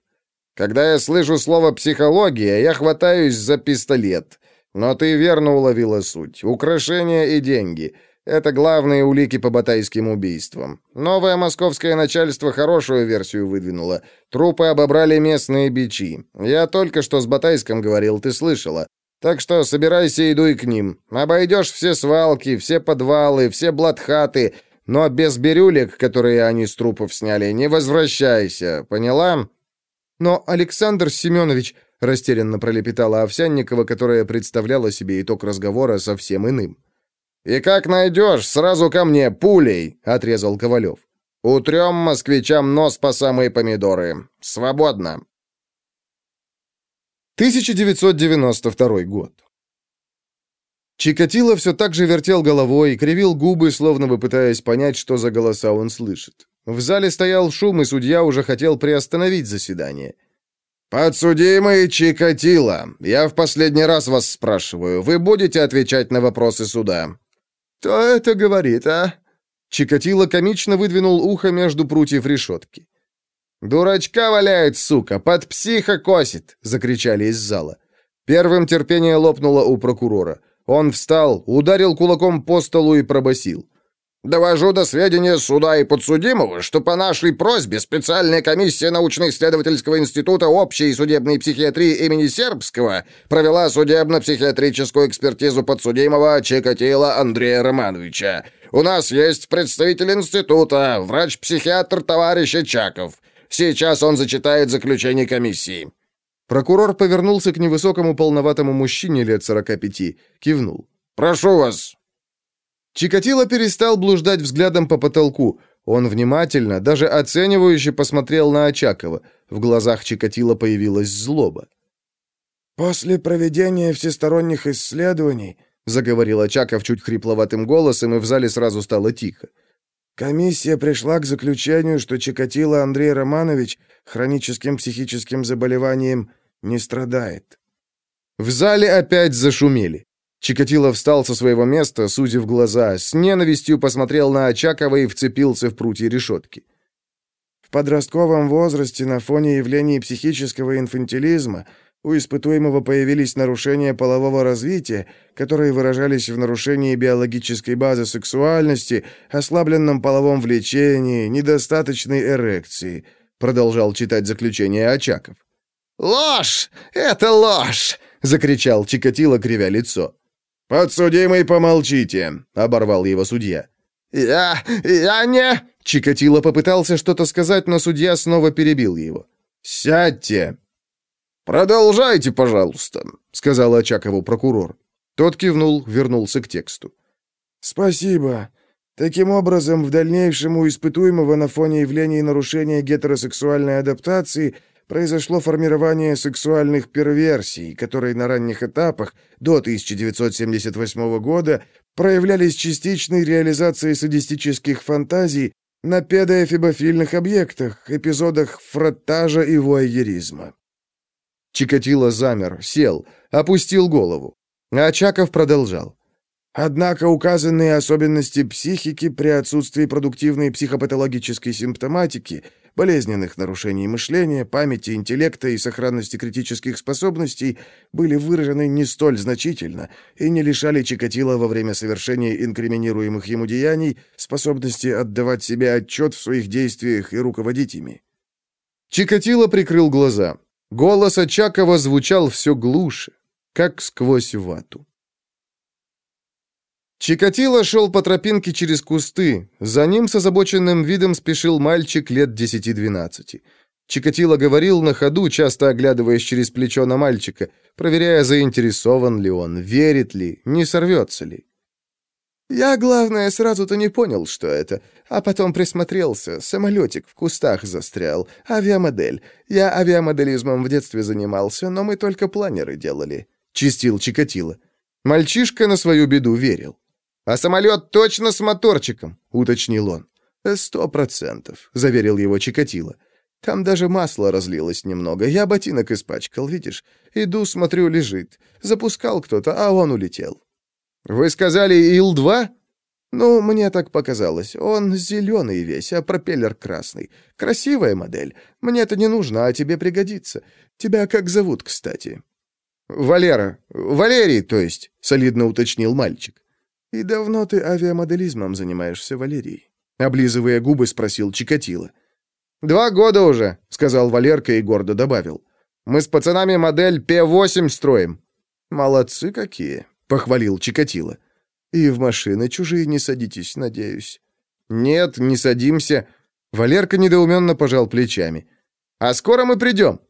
«Когда я слышу слово «психология», я хватаюсь за пистолет. Но ты верно уловила суть. Украшения и деньги. Это главные улики по батайским убийствам. Новое московское начальство хорошую версию выдвинуло. Трупы обобрали местные бичи. Я только что с Батайском говорил, ты слышала. Так что собирайся и дуй к ним. Обойдешь все свалки, все подвалы, все блатхаты, но без бирюлек, которые они с трупов сняли, не возвращайся. Поняла? Но Александр Семенович растерянно пролепетала Овсянникова, которая представляла себе итог разговора совсем иным. «И как найдешь, сразу ко мне, пулей!» — отрезал Ковалев. «Утрем москвичам нос по самые помидоры. Свободно!» 1992 год. Чикатило все так же вертел головой и кривил губы, словно бы пытаясь понять, что за голоса он слышит. В зале стоял шум, и судья уже хотел приостановить заседание. «Подсудимый Чикатило, я в последний раз вас спрашиваю, вы будете отвечать на вопросы суда?» «Кто это говорит, а?» Чикатило комично выдвинул ухо между прутьев решетки. «Дурачка валяет, сука, под психа косит!» — закричали из зала. Первым терпение лопнуло у прокурора. Он встал, ударил кулаком по столу и пробасил: «Довожу до сведения суда и подсудимого, что по нашей просьбе специальная комиссия научно-исследовательского института общей судебной психиатрии имени Сербского провела судебно-психиатрическую экспертизу подсудимого Чикатила Андрея Романовича. У нас есть представитель института, врач-психиатр товарищ Чаков. Сейчас он зачитает заключение комиссии». Прокурор повернулся к невысокому полноватому мужчине лет сорока пяти, кивнул. «Прошу вас». Чикатило перестал блуждать взглядом по потолку. Он внимательно, даже оценивающе посмотрел на Очакова. В глазах Чикатило появилась злоба. «После проведения всесторонних исследований», — заговорил Очаков чуть хрипловатым голосом, и в зале сразу стало тихо. Комиссия пришла к заключению, что Чикатило Андрей Романович хроническим психическим заболеванием не страдает. В зале опять зашумели. Чикатило встал со своего места, сузив глаза, с ненавистью посмотрел на Очакова и вцепился в прутья решетки. В подростковом возрасте на фоне явлений психического инфантилизма у испытуемого появились нарушения полового развития, которые выражались в нарушении биологической базы сексуальности, ослабленном половом влечении, недостаточной эрекции, продолжал читать заключение Очаков. «Ложь! Это ложь!» — закричал Чикатило, кривя лицо. «Подсудимый, помолчите!» — оборвал его судья. «Я... я не...» Чикатило попытался что-то сказать, но судья снова перебил его. «Сядьте!» «Продолжайте, пожалуйста», — сказал Очакову прокурор. Тот кивнул, вернулся к тексту. «Спасибо. Таким образом, в дальнейшем у испытуемого на фоне явлений нарушения гетеросексуальной адаптации произошло формирование сексуальных перверсий, которые на ранних этапах, до 1978 года, проявлялись частичной реализацией садистических фантазий на педоэфибофильных объектах, эпизодах фротажа и вуайеризма. Чикатило замер, сел, опустил голову. А Чаков продолжал. Однако указанные особенности психики при отсутствии продуктивной психопатологической симптоматики, болезненных нарушений мышления, памяти, интеллекта и сохранности критических способностей были выражены не столь значительно и не лишали Чикатило во время совершения инкриминируемых ему деяний способности отдавать себе отчет в своих действиях и руководить ими. Чикатило прикрыл глаза. Голос Очакова звучал все глуше, как сквозь вату. Чикатило шел по тропинке через кусты. За ним с озабоченным видом спешил мальчик лет 10-12. Чикатило говорил на ходу, часто оглядываясь через плечо на мальчика, проверяя, заинтересован ли он, верит ли, не сорвется ли. Я, главное, сразу-то не понял, что это, а потом присмотрелся. Самолетик в кустах застрял. Авиамодель. Я авиамоделизмом в детстве занимался, но мы только планеры делали. Чистил Чикатило. Мальчишка на свою беду верил. «А самолет точно с моторчиком?» — уточнил он. «Сто процентов», — заверил его Чикатило. «Там даже масло разлилось немного. Я ботинок испачкал, видишь? Иду, смотрю, лежит. Запускал кто-то, а он улетел». «Вы сказали Ил-2?» «Ну, мне так показалось. Он зеленый весь, а пропеллер красный. Красивая модель. Мне это не нужно, а тебе пригодится. Тебя как зовут, кстати?» «Валера. Валерий, то есть», — солидно уточнил мальчик. «И давно ты авиамоделизмом занимаешься, Валерий?» Облизывая губы, спросил Чикатило. «Два года уже», — сказал Валерка и гордо добавил. «Мы с пацанами модель П-8 строим». «Молодцы какие», — похвалил Чикатило. «И в машины чужие не садитесь, надеюсь». «Нет, не садимся». Валерка недоуменно пожал плечами. «А скоро мы придем».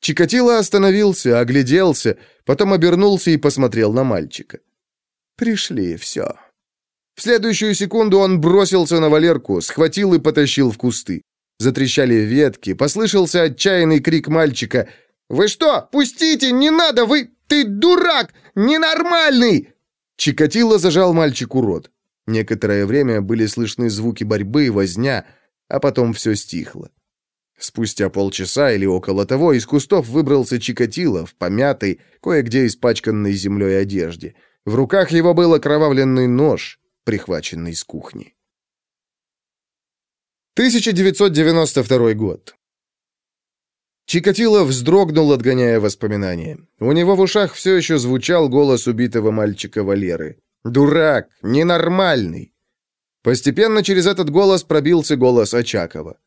Чикатило остановился, огляделся, потом обернулся и посмотрел на мальчика. «Пришли, все». В следующую секунду он бросился на Валерку, схватил и потащил в кусты. Затрещали ветки, послышался отчаянный крик мальчика. «Вы что? Пустите! Не надо! Вы... Ты дурак! Ненормальный!» Чикатило зажал мальчику рот. Некоторое время были слышны звуки борьбы и возня, а потом все стихло. Спустя полчаса или около того из кустов выбрался Чикатило в помятой, кое-где испачканной землей одежде. В руках его был окровавленный нож, прихваченный с кухни. 1992 год. Чикатило вздрогнул, отгоняя воспоминания. У него в ушах все еще звучал голос убитого мальчика Валеры. «Дурак! Ненормальный!» Постепенно через этот голос пробился голос Очакова.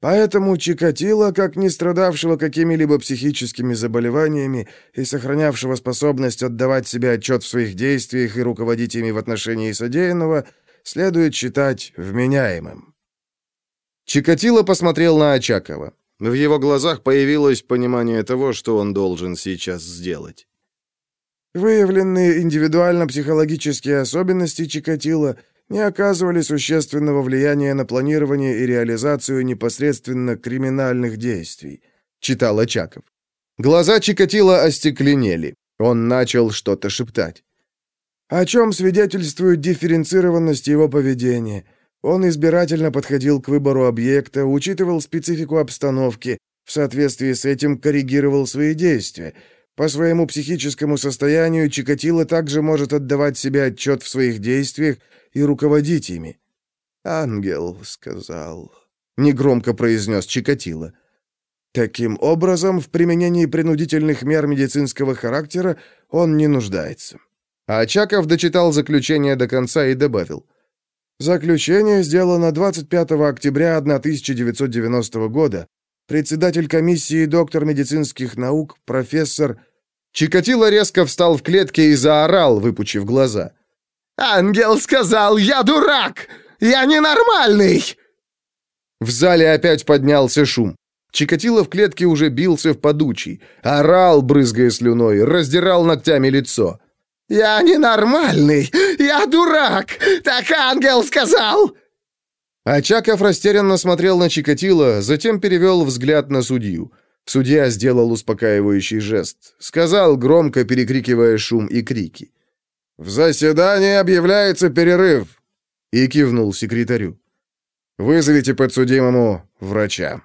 Поэтому Чикатило, как не страдавшего какими-либо психическими заболеваниями и сохранявшего способность отдавать себе отчет в своих действиях и руководить ими в отношении содеянного, следует считать вменяемым. Чикатило посмотрел на Очакова. В его глазах появилось понимание того, что он должен сейчас сделать. Выявленные индивидуально-психологические особенности Чикатило – не оказывали существенного влияния на планирование и реализацию непосредственно криминальных действий», — читал Очаков. Глаза Чикатило остекленели. Он начал что-то шептать. «О чем свидетельствует дифференцированность его поведения?» Он избирательно подходил к выбору объекта, учитывал специфику обстановки, в соответствии с этим коррегировал свои действия. По своему психическому состоянию Чикатило также может отдавать себе отчет в своих действиях и руководить ими. «Ангел сказал», — негромко произнес Чикатило. «Таким образом, в применении принудительных мер медицинского характера он не нуждается». А Чаков дочитал заключение до конца и добавил. «Заключение сделано 25 октября 1990 года. Председатель комиссии доктор медицинских наук, профессор...» Чикатило резко встал в клетке и заорал, выпучив глаза. «Ангел сказал, я дурак! Я ненормальный!» В зале опять поднялся шум. Чикатило в клетке уже бился в подучий, орал, брызгая слюной, раздирал ногтями лицо. «Я ненормальный! Я дурак! Так ангел сказал!» Очаков растерянно смотрел на Чикатило, затем перевел взгляд на судью. Судья сделал успокаивающий жест. Сказал, громко перекрикивая шум и крики. «В заседании объявляется перерыв!» И кивнул секретарю. «Вызовите подсудимому врача».